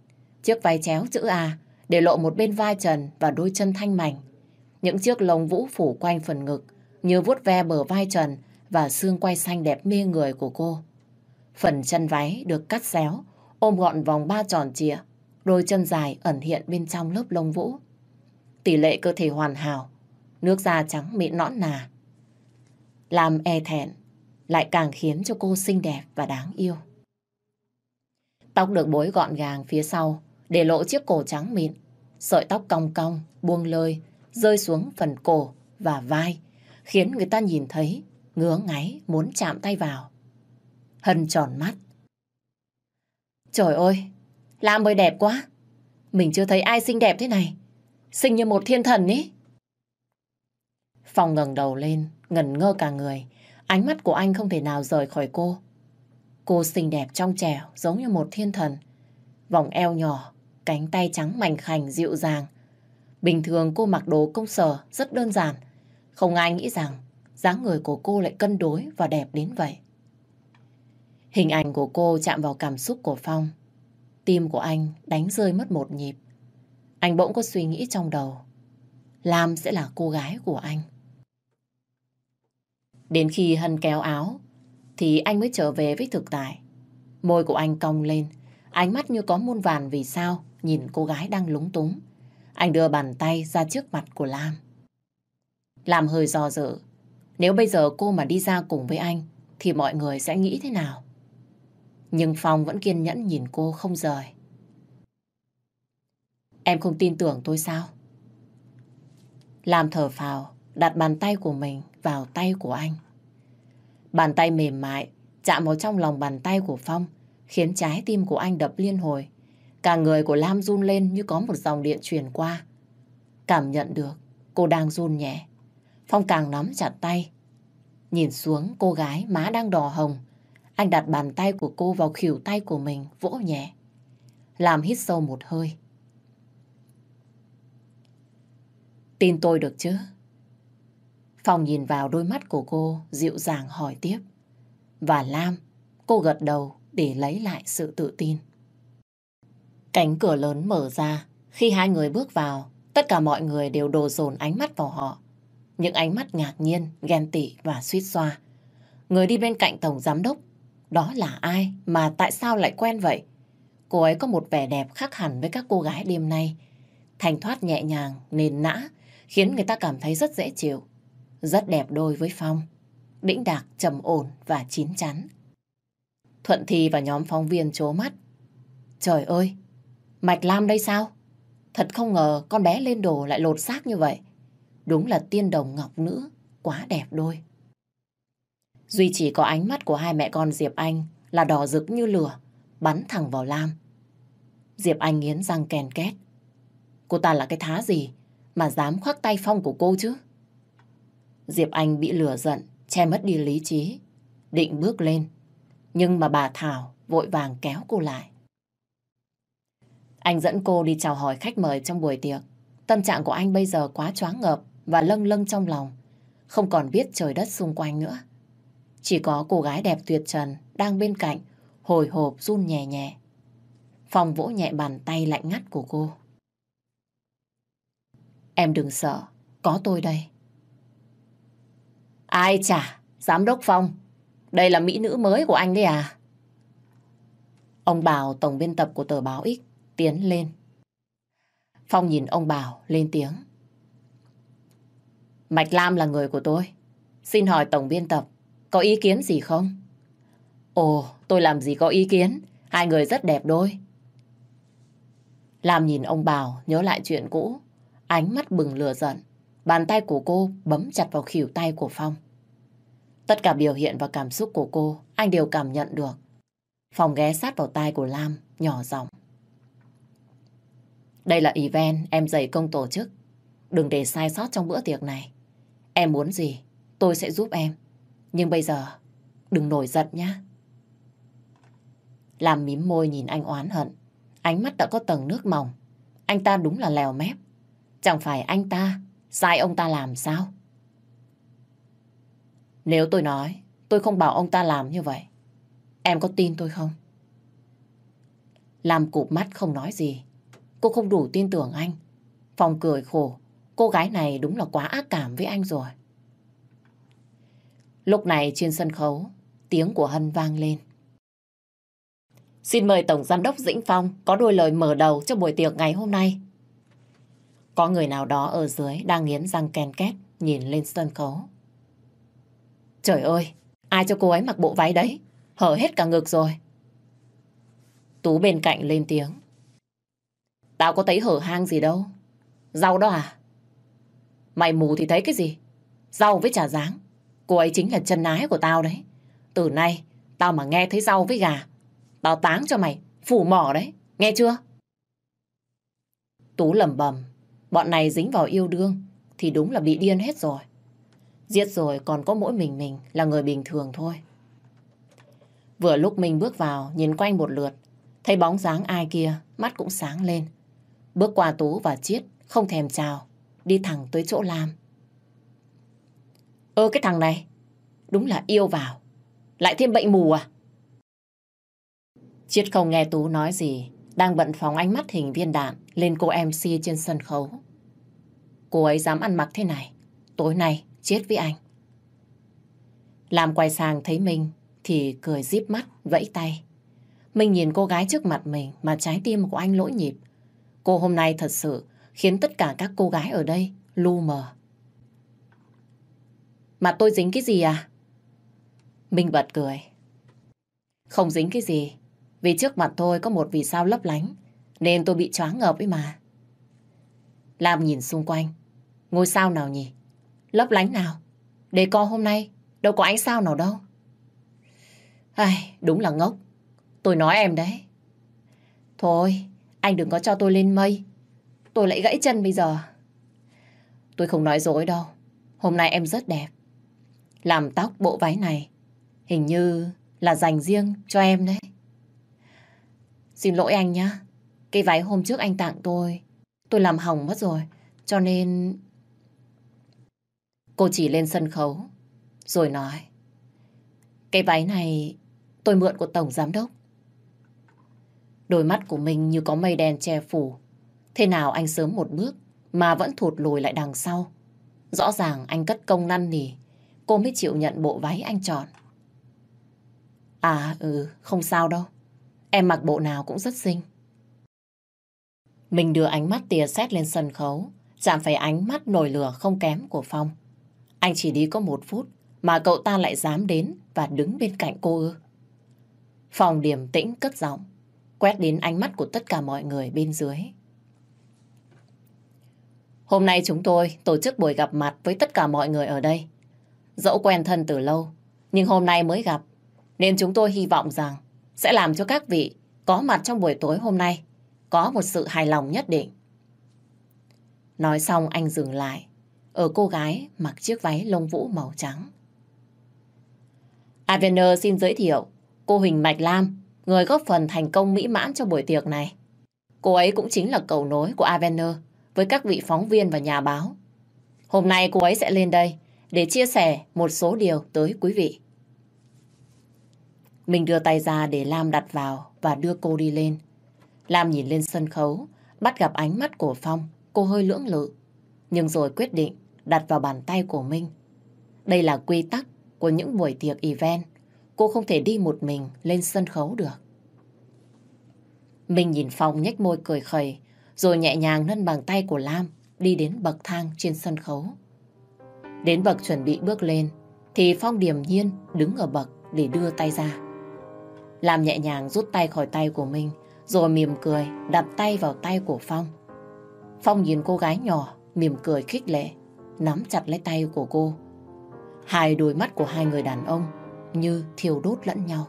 Chiếc váy chéo chữ A để lộ một bên vai trần và đôi chân thanh mảnh. Những chiếc lông vũ phủ quanh phần ngực như vuốt ve bờ vai trần và xương quay xanh đẹp mê người của cô. Phần chân váy được cắt xéo, ôm gọn vòng ba tròn trịa, đôi chân dài ẩn hiện bên trong lớp lông vũ. Tỷ lệ cơ thể hoàn hảo, nước da trắng mịn nõn nà. Làm e thẹn, lại càng khiến cho cô xinh đẹp và đáng yêu. Tóc được bối gọn gàng phía sau, để lộ chiếc cổ trắng mịn, sợi tóc cong cong, buông lơi, rơi xuống phần cổ và vai, khiến người ta nhìn thấy, ngứa ngáy muốn chạm tay vào. Hân tròn mắt. Trời ơi, Lam ơi đẹp quá. Mình chưa thấy ai xinh đẹp thế này. Xinh như một thiên thần ý. Phong ngẩng đầu lên, ngẩn ngơ cả người. Ánh mắt của anh không thể nào rời khỏi cô. Cô xinh đẹp trong trẻo, giống như một thiên thần. Vòng eo nhỏ, cánh tay trắng mảnh khảnh dịu dàng, Bình thường cô mặc đồ công sở rất đơn giản. Không ai nghĩ rằng dáng người của cô lại cân đối và đẹp đến vậy. Hình ảnh của cô chạm vào cảm xúc của Phong. Tim của anh đánh rơi mất một nhịp. Anh bỗng có suy nghĩ trong đầu. Lam sẽ là cô gái của anh. Đến khi Hân kéo áo, thì anh mới trở về với thực tại. Môi của anh cong lên, ánh mắt như có muôn vàn vì sao nhìn cô gái đang lúng túng. Anh đưa bàn tay ra trước mặt của Lam. Lam hơi do dự. Nếu bây giờ cô mà đi ra cùng với anh thì mọi người sẽ nghĩ thế nào? Nhưng Phong vẫn kiên nhẫn nhìn cô không rời. Em không tin tưởng tôi sao? Lam thở phào, đặt bàn tay của mình vào tay của anh. Bàn tay mềm mại chạm vào trong lòng bàn tay của Phong, khiến trái tim của anh đập liên hồi. Cả người của Lam run lên như có một dòng điện truyền qua. Cảm nhận được cô đang run nhẹ. Phong càng nắm chặt tay. Nhìn xuống cô gái má đang đỏ hồng. Anh đặt bàn tay của cô vào khỉu tay của mình vỗ nhẹ. Làm hít sâu một hơi. Tin tôi được chứ? Phong nhìn vào đôi mắt của cô dịu dàng hỏi tiếp. Và Lam, cô gật đầu để lấy lại sự tự tin. Cánh cửa lớn mở ra, khi hai người bước vào, tất cả mọi người đều đồ dồn ánh mắt vào họ. Những ánh mắt ngạc nhiên, ghen tị và suýt xoa. Người đi bên cạnh Tổng Giám Đốc, đó là ai mà tại sao lại quen vậy? Cô ấy có một vẻ đẹp khác hẳn với các cô gái đêm nay. Thành thoát nhẹ nhàng, nền nã, khiến người ta cảm thấy rất dễ chịu. Rất đẹp đôi với Phong. Đĩnh đạc, trầm ổn và chín chắn. Thuận Thi và nhóm phóng viên chố mắt. Trời ơi, Mạch Lam đây sao? Thật không ngờ con bé lên đồ lại lột xác như vậy. Đúng là tiên đồng ngọc nữ, quá đẹp đôi. Duy chỉ có ánh mắt của hai mẹ con Diệp Anh là đỏ rực như lửa, bắn thẳng vào Lam. Diệp Anh nghiến răng kèn két. Cô ta là cái thá gì mà dám khoác tay Phong của cô chứ? Diệp Anh bị lửa giận, che mất đi lý trí, định bước lên. Nhưng mà bà Thảo vội vàng kéo cô lại. Anh dẫn cô đi chào hỏi khách mời trong buổi tiệc. Tâm trạng của anh bây giờ quá choáng ngợp và lâng lâng trong lòng. Không còn biết trời đất xung quanh nữa. Chỉ có cô gái đẹp tuyệt trần đang bên cạnh, hồi hộp run nhẹ nhẹ. phòng vỗ nhẹ bàn tay lạnh ngắt của cô. Em đừng sợ, có tôi đây. Ai chả, Giám đốc Phong, đây là mỹ nữ mới của anh đấy à? Ông Bảo, tổng biên tập của tờ báo X, tiến lên. Phong nhìn ông Bảo lên tiếng. Mạch Lam là người của tôi. Xin hỏi tổng biên tập, có ý kiến gì không? Ồ, tôi làm gì có ý kiến. Hai người rất đẹp đôi. Lam nhìn ông Bảo nhớ lại chuyện cũ. Ánh mắt bừng lửa giận. Bàn tay của cô bấm chặt vào khỉu tay của Phong. Tất cả biểu hiện và cảm xúc của cô anh đều cảm nhận được. Phong ghé sát vào tai của Lam, nhỏ giọng. Đây là event em dày công tổ chức. Đừng để sai sót trong bữa tiệc này. Em muốn gì, tôi sẽ giúp em. Nhưng bây giờ, đừng nổi giận nhá. Làm mím môi nhìn anh oán hận. Ánh mắt đã có tầng nước mỏng. Anh ta đúng là lèo mép. Chẳng phải anh ta, sai ông ta làm sao? Nếu tôi nói, tôi không bảo ông ta làm như vậy. Em có tin tôi không? Làm cụp mắt không nói gì. Cô không đủ tin tưởng anh. phòng cười khổ. Cô gái này đúng là quá ác cảm với anh rồi. Lúc này trên sân khấu, tiếng của Hân vang lên. Xin mời Tổng Giám đốc Dĩnh Phong có đôi lời mở đầu cho buổi tiệc ngày hôm nay. Có người nào đó ở dưới đang nghiến răng ken két nhìn lên sân khấu. Trời ơi, ai cho cô ấy mặc bộ váy đấy? Hở hết cả ngực rồi. Tú bên cạnh lên tiếng. Tao có thấy hở hang gì đâu. Rau đó à? Mày mù thì thấy cái gì? Rau với trà ráng. Cô ấy chính là chân ái của tao đấy. Từ nay, tao mà nghe thấy rau với gà, tao táng cho mày, phủ mỏ đấy. Nghe chưa? Tú lẩm bẩm, bọn này dính vào yêu đương thì đúng là bị điên hết rồi. Giết rồi còn có mỗi mình mình là người bình thường thôi. Vừa lúc mình bước vào, nhìn quanh một lượt, thấy bóng dáng ai kia, mắt cũng sáng lên. Bước qua Tú và Chiết, không thèm chào, đi thẳng tới chỗ Lam. Ơ cái thằng này, đúng là yêu vào, lại thêm bệnh mù à? Chiết không nghe Tú nói gì, đang bận phóng ánh mắt hình viên đạn lên cô MC trên sân khấu. Cô ấy dám ăn mặc thế này, tối nay chết với anh. Làm quay sang thấy mình thì cười díp mắt, vẫy tay. Mình nhìn cô gái trước mặt mình mà trái tim của anh lỗi nhịp. Cô hôm nay thật sự khiến tất cả các cô gái ở đây lu mờ. mà tôi dính cái gì à? Minh bật cười. Không dính cái gì. Vì trước mặt tôi có một vì sao lấp lánh. Nên tôi bị choáng ngợp ấy mà. Lam nhìn xung quanh. Ngôi sao nào nhỉ? Lấp lánh nào? Đề co hôm nay đâu có ánh sao nào đâu. Ai, đúng là ngốc. Tôi nói em đấy. Thôi, anh đừng có cho tôi lên mây. Tôi lại gãy chân bây giờ. Tôi không nói dối đâu. Hôm nay em rất đẹp. Làm tóc bộ váy này hình như là dành riêng cho em đấy. Xin lỗi anh nhá. Cái váy hôm trước anh tặng tôi, tôi làm hỏng mất rồi. Cho nên... Cô chỉ lên sân khấu, rồi nói. Cái váy này tôi mượn của Tổng Giám Đốc. Đôi mắt của mình như có mây đen che phủ. Thế nào anh sớm một bước mà vẫn thụt lùi lại đằng sau. Rõ ràng anh cất công năn nỉ, cô mới chịu nhận bộ váy anh chọn. À ừ, không sao đâu. Em mặc bộ nào cũng rất xinh. Mình đưa ánh mắt tìa xét lên sân khấu, chạm phải ánh mắt nổi lửa không kém của Phong. Anh chỉ đi có một phút mà cậu ta lại dám đến và đứng bên cạnh cô ư. Phong điềm tĩnh cất giọng, quét đến ánh mắt của tất cả mọi người bên dưới. Hôm nay chúng tôi tổ chức buổi gặp mặt với tất cả mọi người ở đây. Dẫu quen thân từ lâu, nhưng hôm nay mới gặp, nên chúng tôi hy vọng rằng sẽ làm cho các vị có mặt trong buổi tối hôm nay có một sự hài lòng nhất định. Nói xong anh dừng lại ở cô gái mặc chiếc váy lông vũ màu trắng. Avener xin giới thiệu cô Huỳnh Mạch Lam, người góp phần thành công mỹ mãn cho buổi tiệc này. Cô ấy cũng chính là cầu nối của Avener với các vị phóng viên và nhà báo. Hôm nay cô ấy sẽ lên đây để chia sẻ một số điều tới quý vị. Mình đưa tay ra để Lam đặt vào và đưa cô đi lên. Lam nhìn lên sân khấu, bắt gặp ánh mắt của Phong, cô hơi lưỡng lự. Nhưng rồi quyết định đặt vào bàn tay của Minh. Đây là quy tắc của những buổi tiệc event. Cô không thể đi một mình lên sân khấu được. Minh nhìn Phong nhếch môi cười khẩy, rồi nhẹ nhàng nâng bàn tay của Lam đi đến bậc thang trên sân khấu. Đến bậc chuẩn bị bước lên, thì Phong điềm nhiên đứng ở bậc để đưa tay ra. Lam nhẹ nhàng rút tay khỏi tay của mình, rồi mỉm cười đặt tay vào tay của Phong. Phong nhìn cô gái nhỏ, mỉm cười khích lệ, nắm chặt lấy tay của cô. Hai đôi mắt của hai người đàn ông như thiêu đốt lẫn nhau.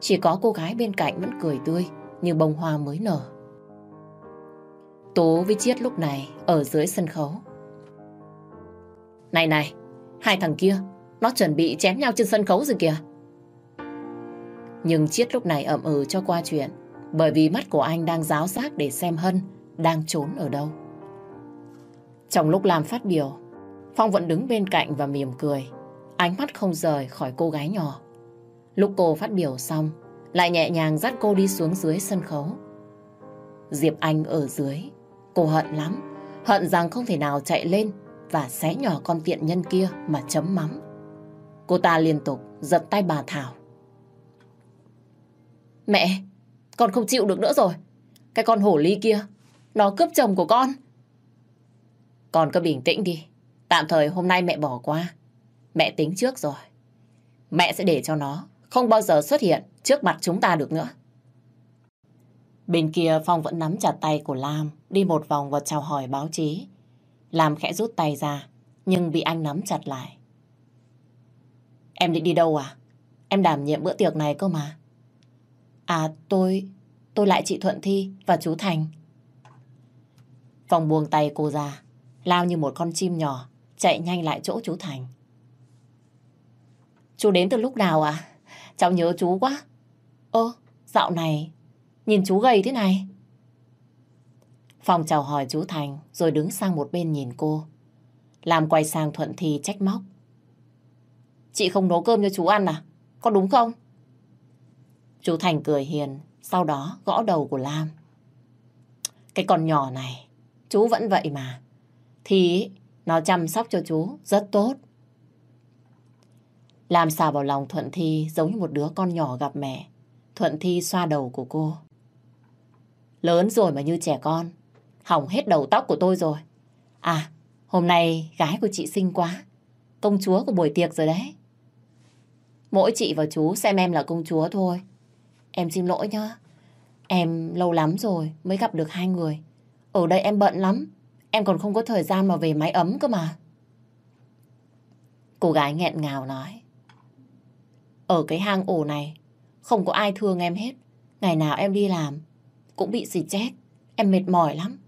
Chỉ có cô gái bên cạnh vẫn cười tươi như bông hoa mới nở. Tố với Chiết lúc này ở dưới sân khấu. Này này, hai thằng kia, nó chuẩn bị chém nhau trên sân khấu rồi kìa. Nhưng Chiết lúc này ậm ừ cho qua chuyện, bởi vì mắt của anh đang giáo giác để xem Hân đang trốn ở đâu. Trong lúc làm phát biểu, Phong vẫn đứng bên cạnh và mỉm cười, ánh mắt không rời khỏi cô gái nhỏ. Lúc cô phát biểu xong, lại nhẹ nhàng dắt cô đi xuống dưới sân khấu. Diệp Anh ở dưới, cô hận lắm, hận rằng không thể nào chạy lên và xé nhỏ con tiện nhân kia mà chấm mắm. Cô ta liên tục giật tay bà Thảo. Mẹ, con không chịu được nữa rồi. Cái con hổ ly kia, nó cướp chồng của con. Con cứ bình tĩnh đi. Tạm thời hôm nay mẹ bỏ qua. Mẹ tính trước rồi. Mẹ sẽ để cho nó không bao giờ xuất hiện trước mặt chúng ta được nữa. Bên kia Phong vẫn nắm chặt tay của Lam, đi một vòng và chào hỏi báo chí. Lam khẽ rút tay ra, nhưng bị anh nắm chặt lại. Em định đi đâu à? Em đảm nhiệm bữa tiệc này cơ mà. À tôi, tôi lại chị Thuận Thi và chú Thành. Phong buông tay cô ra, lao như một con chim nhỏ, chạy nhanh lại chỗ chú Thành. Chú đến từ lúc nào à? Cháu nhớ chú quá. Ơ, dạo này, nhìn chú gầy thế này. Phong chào hỏi chú Thành rồi đứng sang một bên nhìn cô. Làm quay sang Thuận thì trách móc. Chị không nấu cơm cho chú ăn à? Có đúng không? Chú Thành cười hiền, sau đó gõ đầu của Lam. Cái con nhỏ này, chú vẫn vậy mà. Thì nó chăm sóc cho chú rất tốt làm xà vào lòng Thuận Thi giống như một đứa con nhỏ gặp mẹ. Thuận Thi xoa đầu của cô. Lớn rồi mà như trẻ con. Hỏng hết đầu tóc của tôi rồi. À, hôm nay gái của chị xinh quá. Công chúa của buổi tiệc rồi đấy. Mỗi chị và chú xem em là công chúa thôi. Em xin lỗi nhá. Em lâu lắm rồi mới gặp được hai người. Ở đây em bận lắm. Em còn không có thời gian mà về máy ấm cơ mà. Cô gái nghẹn ngào nói. Ở cái hang ổ này, không có ai thương em hết. Ngày nào em đi làm, cũng bị xịt chết. Em mệt mỏi lắm.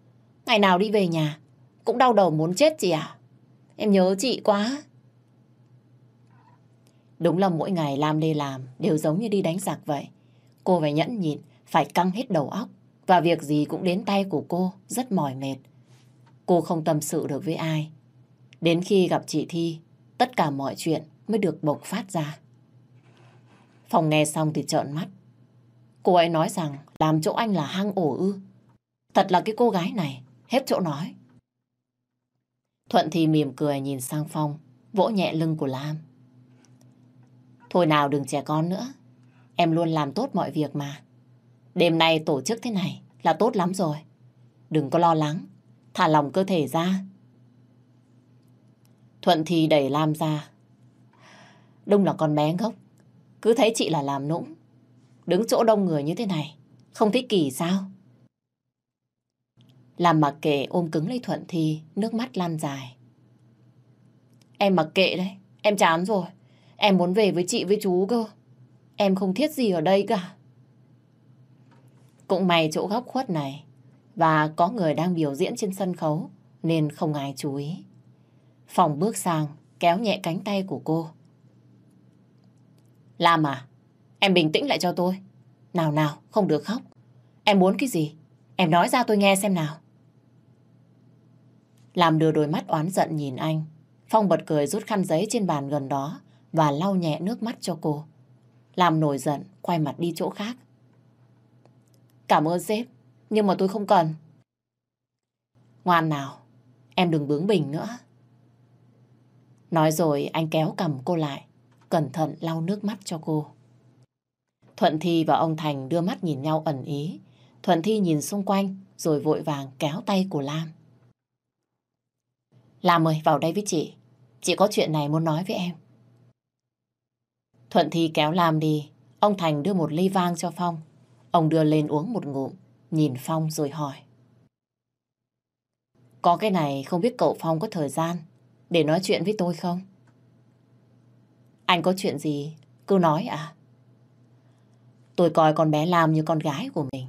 Ngày nào đi về nhà, cũng đau đầu muốn chết chị à. Em nhớ chị quá. Đúng là mỗi ngày làm đi làm đều giống như đi đánh giặc vậy. Cô phải nhẫn nhịn, phải căng hết đầu óc. Và việc gì cũng đến tay của cô, rất mỏi mệt. Cô không tâm sự được với ai. Đến khi gặp chị Thi, tất cả mọi chuyện mới được bộc phát ra. Phòng nghe xong thì trợn mắt. Cô ấy nói rằng làm chỗ anh là hang ổ ư. Thật là cái cô gái này, hết chỗ nói. Thuận thì mỉm cười nhìn sang Phong, vỗ nhẹ lưng của Lam. Thôi nào đừng trẻ con nữa. Em luôn làm tốt mọi việc mà. Đêm nay tổ chức thế này là tốt lắm rồi. Đừng có lo lắng. Thả lòng cơ thể ra. Thuận thì đẩy Lam ra. Đông là con bé ngốc. Cứ thấy chị là làm nũng. Đứng chỗ đông người như thế này. Không thấy kỳ sao? Làm mặc kệ ôm cứng lấy Thuận thì nước mắt lan dài. Em mặc kệ đấy. Em chán rồi. Em muốn về với chị với chú cơ. Em không thiết gì ở đây cả. Cũng may chỗ góc khuất này, và có người đang biểu diễn trên sân khấu, nên không ai chú ý. Phòng bước sang, kéo nhẹ cánh tay của cô. Lam à, em bình tĩnh lại cho tôi. Nào nào, không được khóc. Em muốn cái gì? Em nói ra tôi nghe xem nào. Lam đưa đôi mắt oán giận nhìn anh. Phong bật cười rút khăn giấy trên bàn gần đó và lau nhẹ nước mắt cho cô. Làm nổi giận, quay mặt đi chỗ khác. Cảm ơn sếp, nhưng mà tôi không cần. Ngoan nào, em đừng bướng bỉnh nữa. Nói rồi anh kéo cầm cô lại, cẩn thận lau nước mắt cho cô. Thuận Thi và ông Thành đưa mắt nhìn nhau ẩn ý. Thuận Thi nhìn xung quanh rồi vội vàng kéo tay của Lam. Lam ơi, vào đây với chị. Chị có chuyện này muốn nói với em. Thuận Thi kéo Lam đi. Ông Thành đưa một ly vang cho Phong. Ông đưa lên uống một ngụm, nhìn Phong rồi hỏi. Có cái này không biết cậu Phong có thời gian để nói chuyện với tôi không? Anh có chuyện gì? Cứ nói à? Tôi coi con bé Lam như con gái của mình.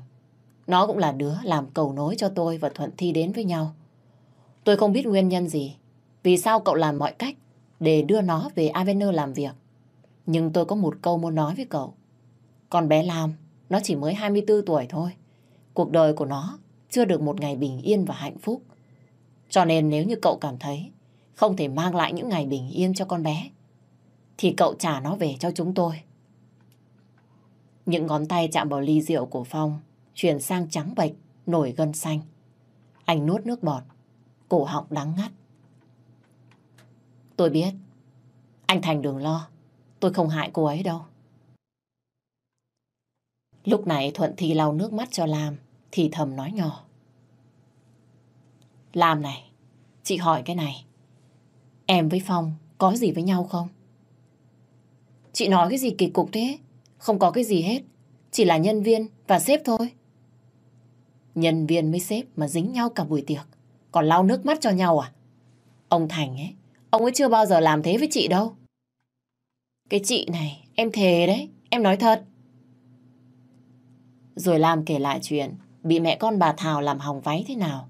Nó cũng là đứa làm cầu nối cho tôi và Thuận Thi đến với nhau. Tôi không biết nguyên nhân gì. Vì sao cậu làm mọi cách để đưa nó về Avener làm việc. Nhưng tôi có một câu muốn nói với cậu. Con bé Lam, nó chỉ mới 24 tuổi thôi. Cuộc đời của nó chưa được một ngày bình yên và hạnh phúc. Cho nên nếu như cậu cảm thấy không thể mang lại những ngày bình yên cho con bé, thì cậu trả nó về cho chúng tôi. Những ngón tay chạm vào ly rượu của Phong, chuyển sang trắng bệch, nổi gân xanh. Anh nuốt nước bọt, cổ họng đắng ngắt. Tôi biết, anh Thành đừng lo, tôi không hại cô ấy đâu. Lúc này Thuận Thi lau nước mắt cho Lam, thì thầm nói nhỏ. Lam này, chị hỏi cái này. Em với Phong có gì với nhau không? Chị nói cái gì kỳ cục thế? Không có cái gì hết. Chỉ là nhân viên và sếp thôi. Nhân viên với sếp mà dính nhau cả buổi tiệc. Còn lau nước mắt cho nhau à? Ông Thành ấy, ông ấy chưa bao giờ làm thế với chị đâu. Cái chị này, em thề đấy, em nói thật. Rồi Lam kể lại chuyện bị mẹ con bà Thảo làm hỏng váy thế nào.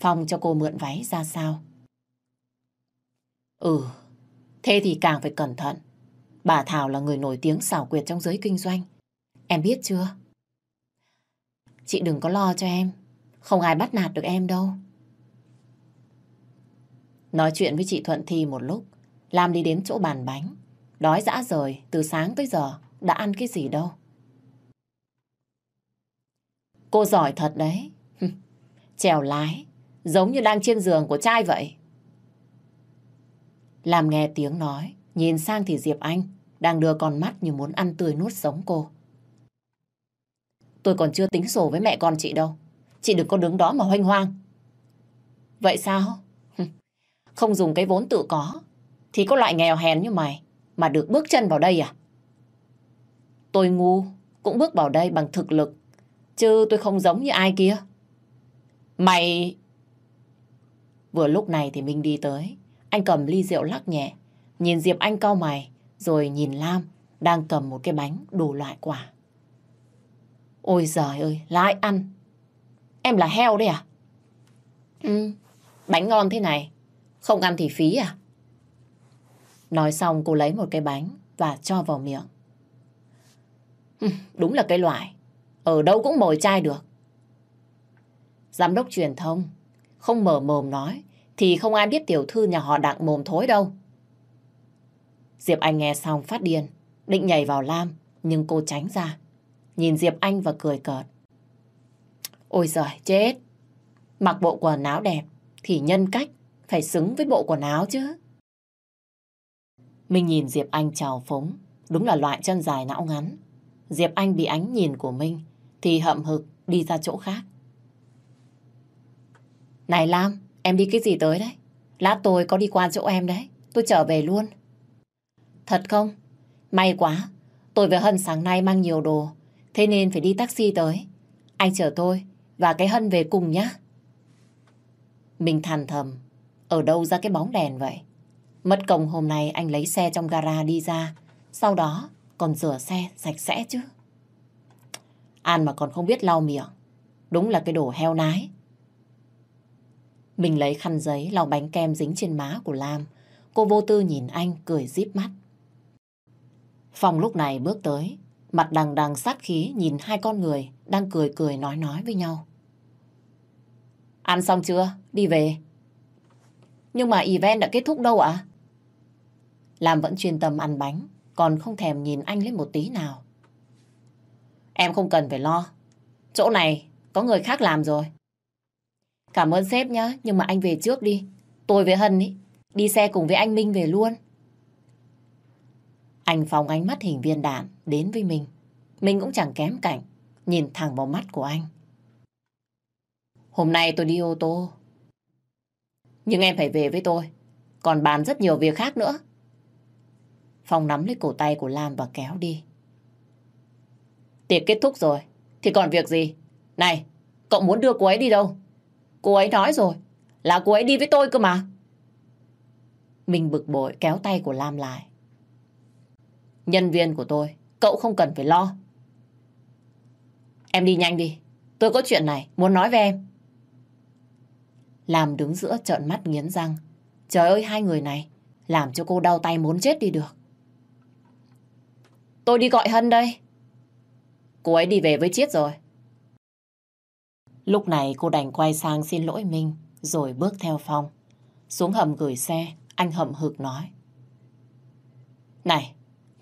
Phong cho cô mượn váy ra sao. Ừ, thế thì càng phải cẩn thận. Bà Thảo là người nổi tiếng xảo quyệt trong giới kinh doanh. Em biết chưa? Chị đừng có lo cho em. Không ai bắt nạt được em đâu. Nói chuyện với chị Thuận Thi một lúc, Lam đi đến chỗ bàn bánh. Đói dã rời, từ sáng tới giờ, đã ăn cái gì đâu. Cô giỏi thật đấy. [LAUGHS] Trèo lái, giống như đang trên giường của trai vậy. Làm nghe tiếng nói, nhìn sang thì Diệp Anh đang đưa con mắt như muốn ăn tươi nuốt sống cô. Tôi còn chưa tính sổ với mẹ con chị đâu. Chị đừng có đứng đó mà hoanh hoang. Vậy sao? [LAUGHS] Không dùng cái vốn tự có, thì có loại nghèo hèn như mày mà được bước chân vào đây à? Tôi ngu, cũng bước vào đây bằng thực lực, chứ tôi không giống như ai kia. Mày... Vừa lúc này thì Minh đi tới, anh cầm ly rượu lắc nhẹ, nhìn Diệp Anh cau mày, rồi nhìn Lam đang cầm một cái bánh đủ loại quả. Ôi giời ơi, lại ăn. Em là heo đấy à? Ừ, bánh ngon thế này, không ăn thì phí à? Nói xong cô lấy một cái bánh và cho vào miệng. Ừ, đúng là cái loại, ở đâu cũng mồi chai được. Giám đốc truyền thông, không mở mồm nói, thì không ai biết tiểu thư nhà họ đặng mồm thối đâu. Diệp Anh nghe xong phát điên, định nhảy vào Lam, nhưng cô tránh ra. Nhìn Diệp Anh và cười cợt. Ôi giời, chết! Mặc bộ quần áo đẹp thì nhân cách phải xứng với bộ quần áo chứ. Minh nhìn Diệp Anh trào phúng, đúng là loại chân dài não ngắn. Diệp Anh bị ánh nhìn của Minh thì hậm hực đi ra chỗ khác. Này Lam, em đi cái gì tới đấy? Lát tôi có đi qua chỗ em đấy, tôi trở về luôn. Thật không? May quá, tôi với Hân sáng nay mang nhiều đồ, thế nên phải đi taxi tới. Anh chở tôi và cái Hân về cùng nhé. Mình thằn thầm, ở đâu ra cái bóng đèn vậy? Mất công hôm nay anh lấy xe trong gara đi ra, sau đó còn rửa xe sạch sẽ chứ. An mà còn không biết lau miệng, đúng là cái đồ heo nái. Mình lấy khăn giấy lau bánh kem dính trên má của Lam. Cô vô tư nhìn anh cười díp mắt. Phong lúc này bước tới, mặt đằng đằng sát khí nhìn hai con người đang cười cười nói nói với nhau. Ăn xong chưa? Đi về. Nhưng mà event đã kết thúc đâu ạ? Lam vẫn chuyên tâm ăn bánh, còn không thèm nhìn anh lên một tí nào. Em không cần phải lo. Chỗ này có người khác làm rồi. Cảm ơn sếp nhá, nhưng mà anh về trước đi. Tôi với Hân ý, đi xe cùng với anh Minh về luôn. Anh phóng ánh mắt hình viên đạn đến với mình. Mình cũng chẳng kém cảnh, nhìn thẳng vào mắt của anh. Hôm nay tôi đi ô tô. Nhưng em phải về với tôi. Còn bàn rất nhiều việc khác nữa. Phong nắm lấy cổ tay của Lam và kéo đi. Tiệc kết thúc rồi. Thì còn việc gì? Này, cậu muốn đưa cô ấy đi đâu? Cô ấy nói rồi. Là cô ấy đi với tôi cơ mà. Mình bực bội kéo tay của Lam lại. Nhân viên của tôi, cậu không cần phải lo. Em đi nhanh đi. Tôi có chuyện này, muốn nói với em. Làm đứng giữa trợn mắt nghiến răng. Trời ơi hai người này, làm cho cô đau tay muốn chết đi được. Tôi đi gọi Hân đây. Cô ấy đi về với Chiết rồi. Lúc này cô đành quay sang xin lỗi Minh, rồi bước theo Phong. Xuống hầm gửi xe, anh hậm hực nói. Này,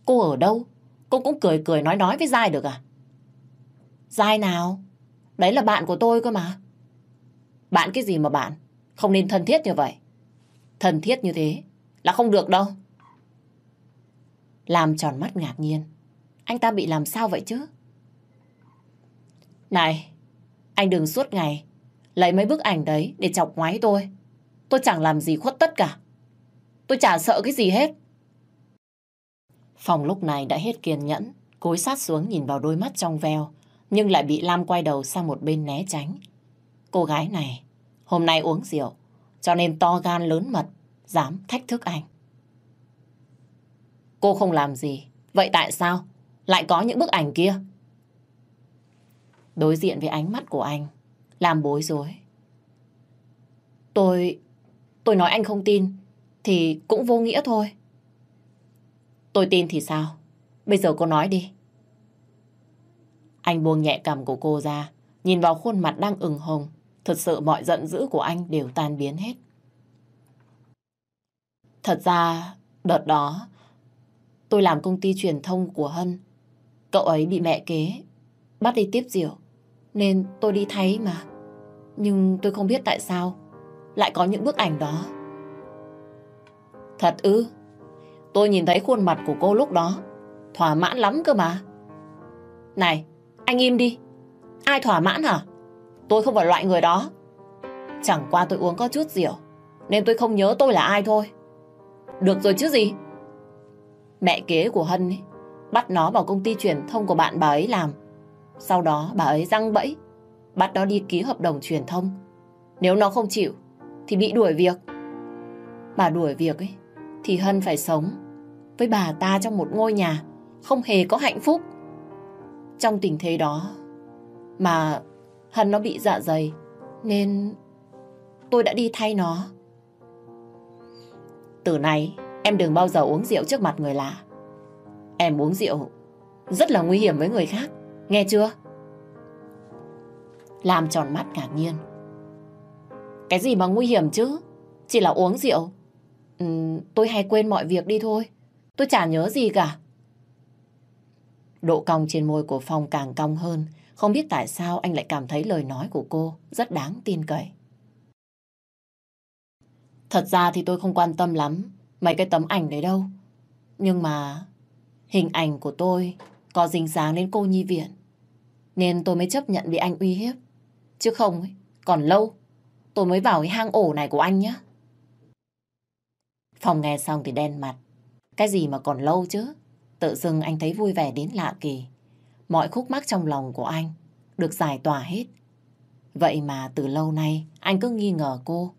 cô ở đâu? Cô cũng cười cười nói nói với Giai được à? Giai nào? Đấy là bạn của tôi cơ mà. Bạn cái gì mà bạn? Không nên thân thiết như vậy. Thân thiết như thế là không được đâu. Làm tròn mắt ngạc nhiên. Anh ta bị làm sao vậy chứ? Này, anh đừng suốt ngày lấy mấy bức ảnh đấy để chọc ngoái tôi. Tôi chẳng làm gì khuất tất cả. Tôi chả sợ cái gì hết. Phòng lúc này đã hết kiên nhẫn, cúi sát xuống nhìn vào đôi mắt trong veo, nhưng lại bị Lam quay đầu sang một bên né tránh. Cô gái này, hôm nay uống rượu, cho nên to gan lớn mật, dám thách thức anh. Cô không làm gì, vậy tại sao lại có những bức ảnh kia? Đối diện với ánh mắt của anh, làm bối rối. Tôi... tôi nói anh không tin, thì cũng vô nghĩa thôi. Tôi tin thì sao? Bây giờ cô nói đi. Anh buông nhẹ cầm của cô ra, nhìn vào khuôn mặt đang ửng hồng. Thật sự mọi giận dữ của anh đều tan biến hết. Thật ra, đợt đó, tôi làm công ty truyền thông của Hân. Cậu ấy bị mẹ kế, bắt đi tiếp diệu, nên tôi đi thấy mà. Nhưng tôi không biết tại sao lại có những bức ảnh đó. Thật ư? Tôi nhìn thấy khuôn mặt của cô lúc đó, thỏa mãn lắm cơ mà. Này, anh im đi. Ai thỏa mãn hả? Tôi không phải loại người đó. Chẳng qua tôi uống có chút rượu, nên tôi không nhớ tôi là ai thôi. Được rồi chứ gì? Mẹ kế của Hân ấy, bắt nó vào công ty truyền thông của bạn bà ấy làm. Sau đó bà ấy răng bẫy, bắt nó đi ký hợp đồng truyền thông. Nếu nó không chịu, thì bị đuổi việc. Bà đuổi việc ấy, thì Hân phải sống với bà ta trong một ngôi nhà, không hề có hạnh phúc. Trong tình thế đó, mà Hân nó bị dạ dày, nên tôi đã đi thay nó. Từ nay, em đừng bao giờ uống rượu trước mặt người lạ. Em uống rượu rất là nguy hiểm với người khác, nghe chưa? Làm tròn mắt ngạc nhiên. Cái gì mà nguy hiểm chứ? Chỉ là uống rượu. Ừ, tôi hay quên mọi việc đi thôi. Tôi chả nhớ gì cả. Độ cong trên môi của Phong càng cong hơn. Không biết tại sao anh lại cảm thấy lời nói của cô rất đáng tin cậy. Thật ra thì tôi không quan tâm lắm mấy cái tấm ảnh đấy đâu. Nhưng mà hình ảnh của tôi có dính dáng đến cô nhi viện. Nên tôi mới chấp nhận bị anh uy hiếp. Chứ không, ấy, còn lâu tôi mới vào cái hang ổ này của anh nhé. Phong nghe xong thì đen mặt. Cái gì mà còn lâu chứ? Tự dưng anh thấy vui vẻ đến lạ kỳ. Mọi khúc mắc trong lòng của anh được giải tỏa hết. Vậy mà từ lâu nay anh cứ nghi ngờ cô,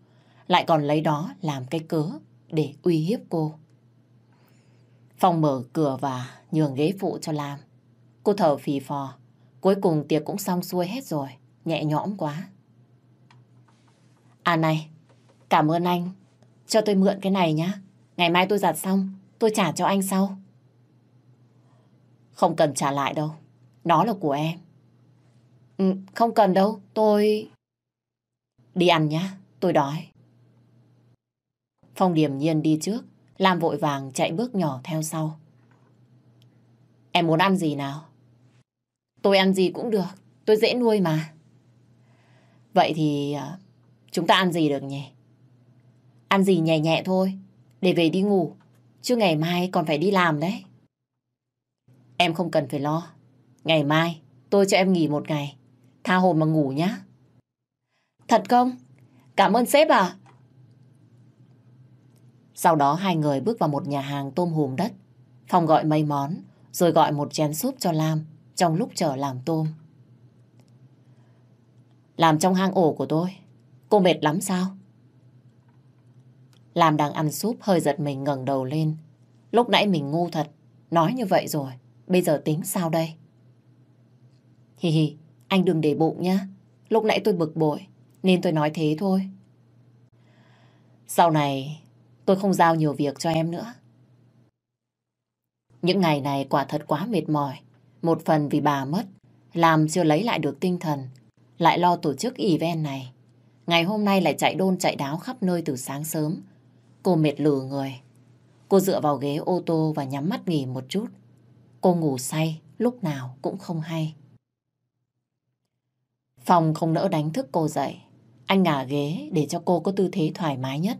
lại còn lấy đó làm cái cớ để uy hiếp cô. Phong mở cửa và nhường ghế phụ cho Lam. Cô thở phì phò. Cuối cùng tiệc cũng xong xuôi hết rồi. Nhẹ nhõm quá. À này, cảm ơn anh. Cho tôi mượn cái này nhá. Ngày mai tôi giặt xong, tôi trả cho anh sau. Không cần trả lại đâu. Nó là của em. Ừ, không cần đâu, tôi... Đi ăn nhá, tôi đói. Phong điềm nhiên đi trước, Lam vội vàng chạy bước nhỏ theo sau. Em muốn ăn gì nào? Tôi ăn gì cũng được, tôi dễ nuôi mà. Vậy thì à, chúng ta ăn gì được nhỉ? Ăn gì nhẹ nhẹ thôi, để về đi ngủ, chứ ngày mai còn phải đi làm đấy. Em không cần phải lo, ngày mai tôi cho em nghỉ một ngày, tha hồ mà ngủ nhá. Thật không? Cảm ơn sếp à. Sau đó hai người bước vào một nhà hàng tôm hùm đất. Phong gọi mấy món, rồi gọi một chén súp cho Lam trong lúc chờ làm tôm. Làm trong hang ổ của tôi, cô mệt lắm sao? Làm đang ăn súp hơi giật mình ngẩng đầu lên. Lúc nãy mình ngu thật, nói như vậy rồi, bây giờ tính sao đây? Hi hi, anh đừng để bụng nhá. Lúc nãy tôi bực bội, nên tôi nói thế thôi. Sau này, tôi không giao nhiều việc cho em nữa. Những ngày này quả thật quá mệt mỏi. Một phần vì bà mất, làm chưa lấy lại được tinh thần, lại lo tổ chức event này. Ngày hôm nay lại chạy đôn chạy đáo khắp nơi từ sáng sớm. Cô mệt lử người. Cô dựa vào ghế ô tô và nhắm mắt nghỉ một chút. Cô ngủ say, lúc nào cũng không hay. Phòng không nỡ đánh thức cô dậy. Anh ngả ghế để cho cô có tư thế thoải mái nhất.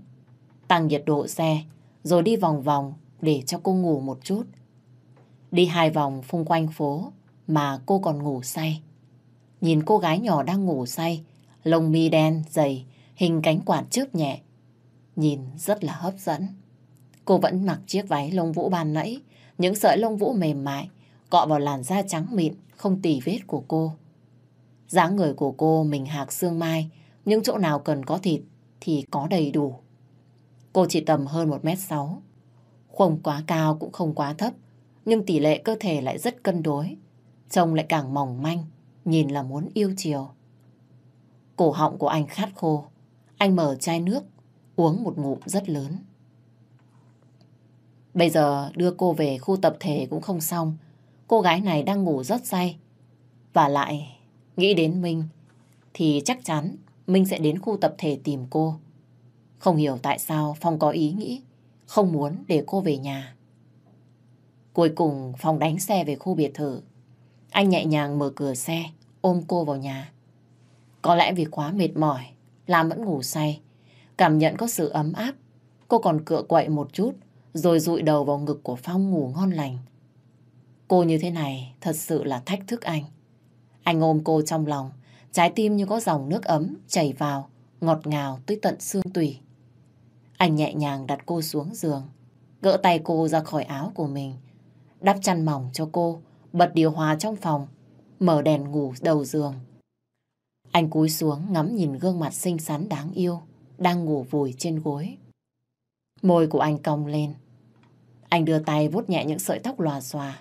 Tăng nhiệt độ xe, rồi đi vòng vòng để cho cô ngủ một chút. Đi hai vòng phung quanh phố mà cô còn ngủ say. Nhìn cô gái nhỏ đang ngủ say, lông mi đen, dày, hình cánh quạt chớp nhẹ. Nhìn rất là hấp dẫn. Cô vẫn mặc chiếc váy lông vũ ban nãy, những sợi lông vũ mềm mại, cọ vào làn da trắng mịn, không tì vết của cô dáng người của cô mình hạc xương mai, những chỗ nào cần có thịt thì có đầy đủ. Cô chỉ tầm hơn 1m6. Không quá cao cũng không quá thấp, nhưng tỷ lệ cơ thể lại rất cân đối. Trông lại càng mỏng manh, nhìn là muốn yêu chiều. Cổ họng của anh khát khô. Anh mở chai nước, uống một ngụm rất lớn. Bây giờ đưa cô về khu tập thể cũng không xong. Cô gái này đang ngủ rất say. Và lại Nghĩ đến Minh thì chắc chắn Minh sẽ đến khu tập thể tìm cô. Không hiểu tại sao Phong có ý nghĩ không muốn để cô về nhà. Cuối cùng Phong đánh xe về khu biệt thự. Anh nhẹ nhàng mở cửa xe, ôm cô vào nhà. Có lẽ vì quá mệt mỏi, Lam vẫn ngủ say. Cảm nhận có sự ấm áp, cô còn cựa quậy một chút, rồi dụi đầu vào ngực của Phong ngủ ngon lành. Cô như thế này thật sự là thách thức anh. Anh ôm cô trong lòng, trái tim như có dòng nước ấm chảy vào, ngọt ngào tới tận xương tủy. Anh nhẹ nhàng đặt cô xuống giường, gỡ tay cô ra khỏi áo của mình, đắp chăn mỏng cho cô, bật điều hòa trong phòng, mở đèn ngủ đầu giường. Anh cúi xuống ngắm nhìn gương mặt xinh xắn đáng yêu, đang ngủ vùi trên gối. Môi của anh cong lên. Anh đưa tay vuốt nhẹ những sợi tóc lòa xòa,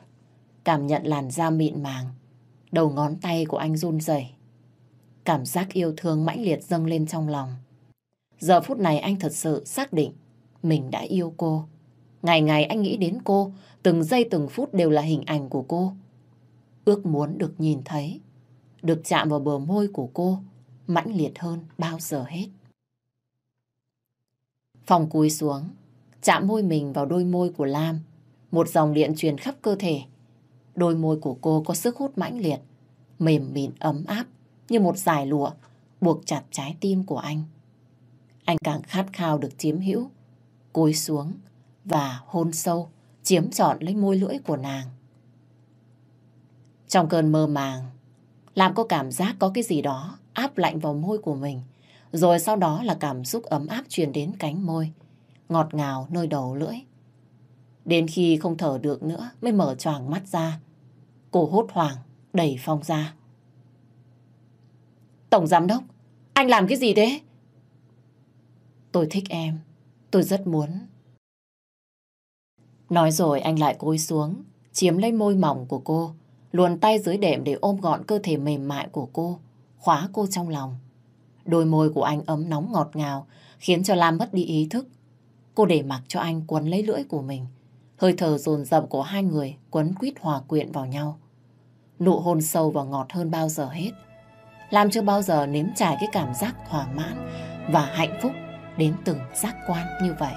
cảm nhận làn da mịn màng. Đầu ngón tay của anh run rẩy. Cảm giác yêu thương mãnh liệt dâng lên trong lòng. Giờ phút này anh thật sự xác định mình đã yêu cô. Ngày ngày anh nghĩ đến cô, từng giây từng phút đều là hình ảnh của cô. Ước muốn được nhìn thấy, được chạm vào bờ môi của cô, mãnh liệt hơn bao giờ hết. Phòng cúi xuống, chạm môi mình vào đôi môi của Lam. Một dòng điện truyền khắp cơ thể. Đôi môi của cô có sức hút mãnh liệt, mềm mịn ấm áp như một dải lụa buộc chặt trái tim của anh. Anh càng khát khao được chiếm hữu, cúi xuống và hôn sâu, chiếm trọn lấy môi lưỡi của nàng. Trong cơn mơ màng, làm có cảm giác có cái gì đó áp lạnh vào môi của mình. Rồi sau đó là cảm xúc ấm áp truyền đến cánh môi, ngọt ngào nơi đầu lưỡi. Đến khi không thở được nữa mới mở choàng mắt ra. Cô hốt hoảng, đẩy Phong ra. Tổng giám đốc, anh làm cái gì thế? Tôi thích em, tôi rất muốn. Nói rồi anh lại cúi xuống, chiếm lấy môi mỏng của cô, luồn tay dưới đệm để ôm gọn cơ thể mềm mại của cô, khóa cô trong lòng. Đôi môi của anh ấm nóng ngọt ngào, khiến cho Lam mất đi ý thức. Cô để mặc cho anh quấn lấy lưỡi của mình. Hơi thở dồn dập của hai người quấn quýt hòa quyện vào nhau. Nụ hôn sâu và ngọt hơn bao giờ hết. Lam chưa bao giờ nếm trải cái cảm giác thỏa mãn và hạnh phúc đến từng giác quan như vậy.